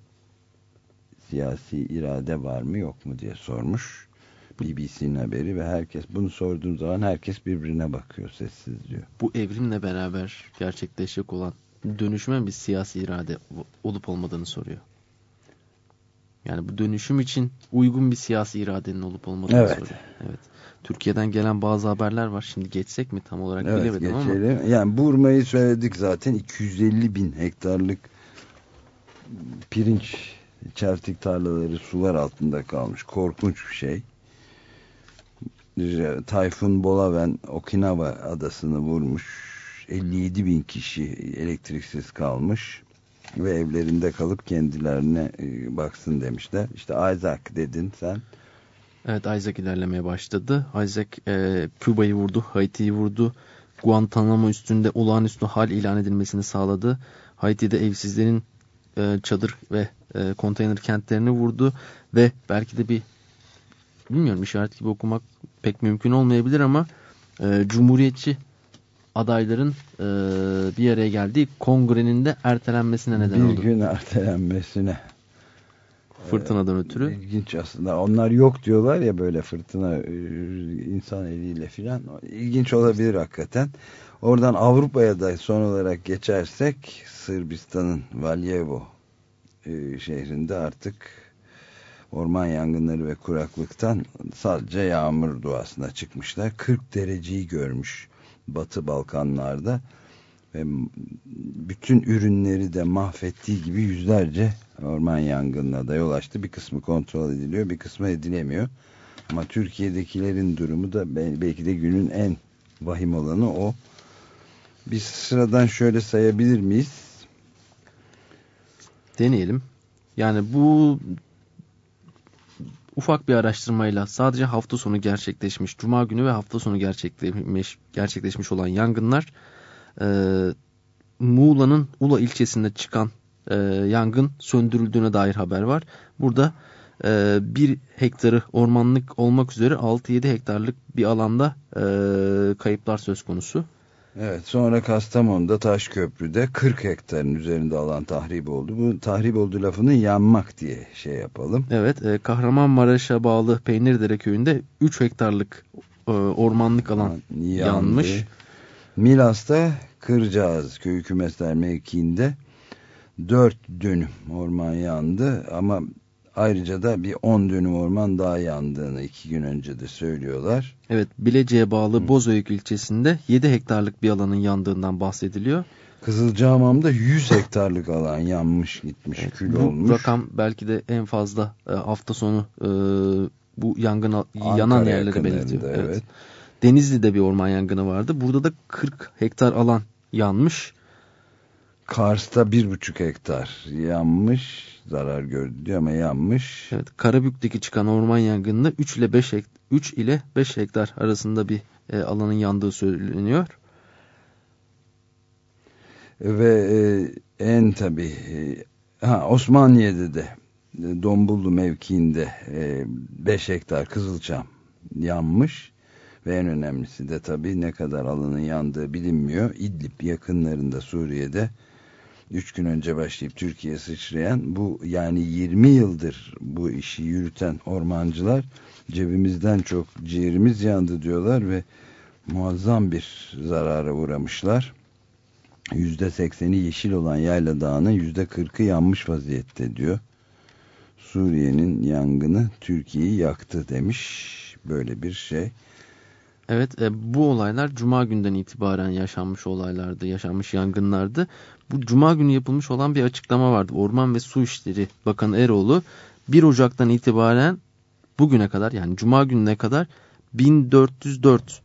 siyasi irade var mı yok mu diye sormuş. BBC'nin haberi ve herkes bunu sorduğum zaman herkes birbirine bakıyor sessiz diyor. Bu evrimle beraber gerçekleşecek olan dönüşüme bir siyasi irade olup olmadığını soruyor. Yani bu dönüşüm için uygun bir siyasi iradenin olup olmadığını evet. soruyor. Evet. Türkiye'den gelen bazı haberler var. Şimdi geçsek mi tam olarak evet, bilemedim geçelim. ama. Yani Burma'yı söyledik zaten 250 bin hektarlık pirinç çeltik tarlaları sular altında kalmış. Korkunç bir şey. Tayfun Bolaven Okinawa adasını vurmuş. 57 bin kişi elektriksiz kalmış ve evlerinde kalıp kendilerine e, baksın demişler. İşte Isaac dedin sen. Evet Isaac ilerlemeye başladı. Isaac e, Küba'yı vurdu, Haiti'yi vurdu. Guantanamo üstünde olağanüstü hal ilan edilmesini sağladı. Haiti'de evsizlerin e, çadır ve e, konteyner kentlerini vurdu ve belki de bir bilmiyorum işaret gibi okumak pek mümkün olmayabilir ama e, Cumhuriyetçi adayların e, bir araya geldiği kongrenin de ertelenmesine neden bir oldu. Bir gün ertelenmesine. Fırtınadan ötürü. İlginç aslında. Onlar yok diyorlar ya böyle fırtına e, insan eliyle filan. İlginç olabilir hakikaten. Oradan Avrupa'ya da son olarak geçersek Sırbistan'ın Valjevo e, şehrinde artık orman yangınları ve kuraklıktan sadece yağmur duasına çıkmışlar. 40 dereceyi görmüş Batı Balkanlarda ve bütün ürünleri de mahvettiği gibi yüzlerce orman yangınına da yol açtı. Bir kısmı kontrol ediliyor, bir kısmı edilemiyor. Ama Türkiye'dekilerin durumu da belki de günün en vahim olanı o. Biz sıradan şöyle sayabilir miyiz? Deneyelim. Yani bu ufak bir araştırmayla sadece hafta sonu gerçekleşmiş, cuma günü ve hafta sonu gerçekleşmiş, gerçekleşmiş olan yangınlar e, Muğla'nın Ula ilçesinde çıkan e, yangın söndürüldüğüne dair haber var. Burada e, bir hektarı ormanlık olmak üzere 6-7 hektarlık bir alanda e, kayıplar söz konusu. Evet sonra Kastamonu'da Taşköprü'de 40 hektarın üzerinde alan tahrip oldu. Bu tahrip oldu lafını yanmak diye şey yapalım. Evet e, Kahramanmaraş'a bağlı Peynirdere köyünde 3 hektarlık e, ormanlık alan Yandı. yanmış. Milas'ta Kırcağız köy kümesler mevkiinde 4 dönüm orman yandı ama ayrıca da bir 10 dönüm orman daha yandığını iki gün önce de söylüyorlar. Evet Bilecik'e bağlı Bozüyük ilçesinde 7 hektarlık bir alanın yandığından bahsediliyor. Kızılcahamam'da 100 hektarlık alan yanmış gitmiş evet, kül bu olmuş. Bu rakam belki de en fazla e, hafta sonu e, bu yangın Ankara yanan yerleri belirtiyor. Evet. evet. Denizli'de bir orman yangını vardı. Burada da 40 hektar alan yanmış. Kars'ta bir buçuk hektar yanmış. Zarar gördü diyor ama yanmış. Evet, Karabük'teki çıkan orman yangınında 3 ile 5 hektar, 3 ile 5 hektar arasında bir e, alanın yandığı söyleniyor. Ve e, en tabi e, ha, Osmaniye'de de e, Dombullu mevkiinde 5 e, hektar Kızılçam yanmış. Ve en önemlisi de tabi ne kadar alanın yandığı bilinmiyor. İdlib yakınlarında Suriye'de 3 gün önce başlayıp Türkiye'ye sıçrayan bu yani 20 yıldır bu işi yürüten ormancılar cebimizden çok ciğerimiz yandı diyorlar ve muazzam bir zarara uğramışlar. %80'i yeşil olan Yayla Dağı'nın %40'ı yanmış vaziyette diyor. Suriye'nin yangını Türkiye'yi yaktı demiş. Böyle bir şey. Evet e, bu olaylar Cuma günden itibaren yaşanmış olaylardı, yaşanmış yangınlardı. Bu Cuma günü yapılmış olan bir açıklama vardı. Orman ve Su İşleri Bakanı Eroğlu 1 Ocak'tan itibaren bugüne kadar yani Cuma gününe kadar 1404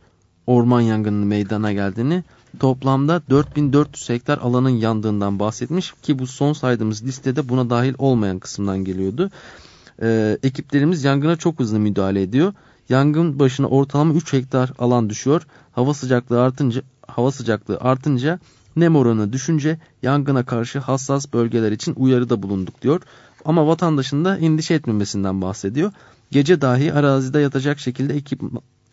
orman yangının meydana geldiğini toplamda 4400 hektar alanın yandığından bahsetmiş ki bu son saydığımız listede buna dahil olmayan kısımdan geliyordu. Ee, ekiplerimiz yangına çok hızlı müdahale ediyor. Yangın başına ortalama 3 hektar alan düşüyor. Hava sıcaklığı artınca hava sıcaklığı artınca nem oranı düşünce yangına karşı hassas bölgeler için uyarıda bulunduk diyor. Ama vatandaşın da endişe etmemesinden bahsediyor. Gece dahi arazide yatacak şekilde ekip,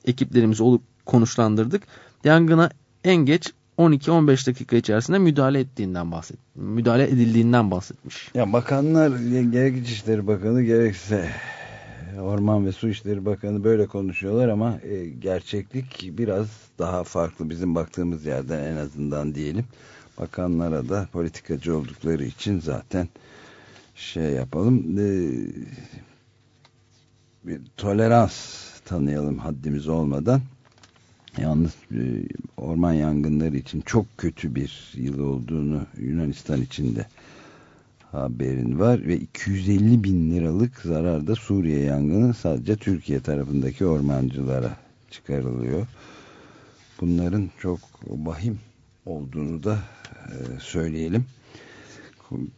ekiplerimizi olup konuşlandırdık. Yangına en geç 12-15 dakika içerisinde müdahale ettiğinden bahset, müdahale edildiğinden bahsetmiş. Ya bakanlar gerek İçişleri Bakanı gerekse Orman ve Su İşleri Bakanı böyle konuşuyorlar ama e, gerçeklik biraz daha farklı bizim baktığımız yerden en azından diyelim. Bakanlara da politikacı oldukları için zaten şey yapalım e, bir tolerans tanıyalım haddimiz olmadan. Yalnız e, orman yangınları için çok kötü bir yıl olduğunu Yunanistan içinde haberin var ve 250 bin liralık zararda Suriye yangını sadece Türkiye tarafındaki ormancılara çıkarılıyor. Bunların çok vahim olduğunu da e, söyleyelim.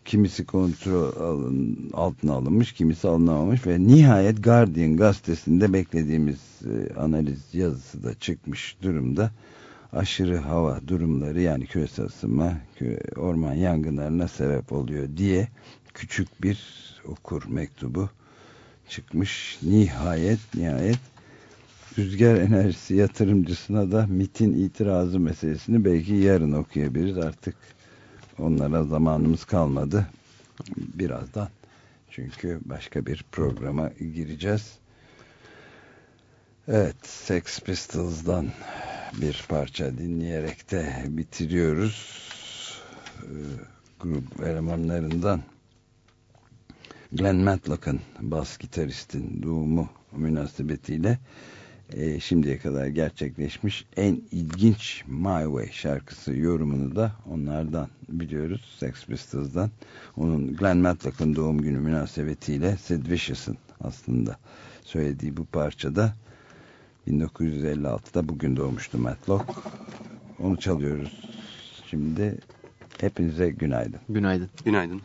Kimisi kontrol alın, altına alınmış, kimisi alınamamış ve nihayet Guardian gazetesinde beklediğimiz e, analiz yazısı da çıkmış durumda aşırı hava durumları yani küresel ısınma orman yangınlarına sebep oluyor diye küçük bir okur mektubu çıkmış. Nihayet nihayet rüzgar enerjisi yatırımcısına da MIT'in itirazı meselesini belki yarın okuyabiliriz. Artık onlara zamanımız kalmadı. Birazdan çünkü başka bir programa gireceğiz. Evet Sex Pistols'dan bir parça dinleyerek de bitiriyoruz. Ee, grup elemanlarından Glenn Matlock'ın bas gitaristin doğumu münasebetiyle e, şimdiye kadar gerçekleşmiş en ilginç My Way şarkısı yorumunu da onlardan biliyoruz. Sex Pistols'dan. Onun Glenn Matlock'ın doğum günü münasebetiyle Sid Vicious'ın aslında söylediği bu parçada 1956'da bugün doğmuştu Matlock. Onu çalıyoruz. Şimdi hepinize günaydın. Günaydın. Günaydın.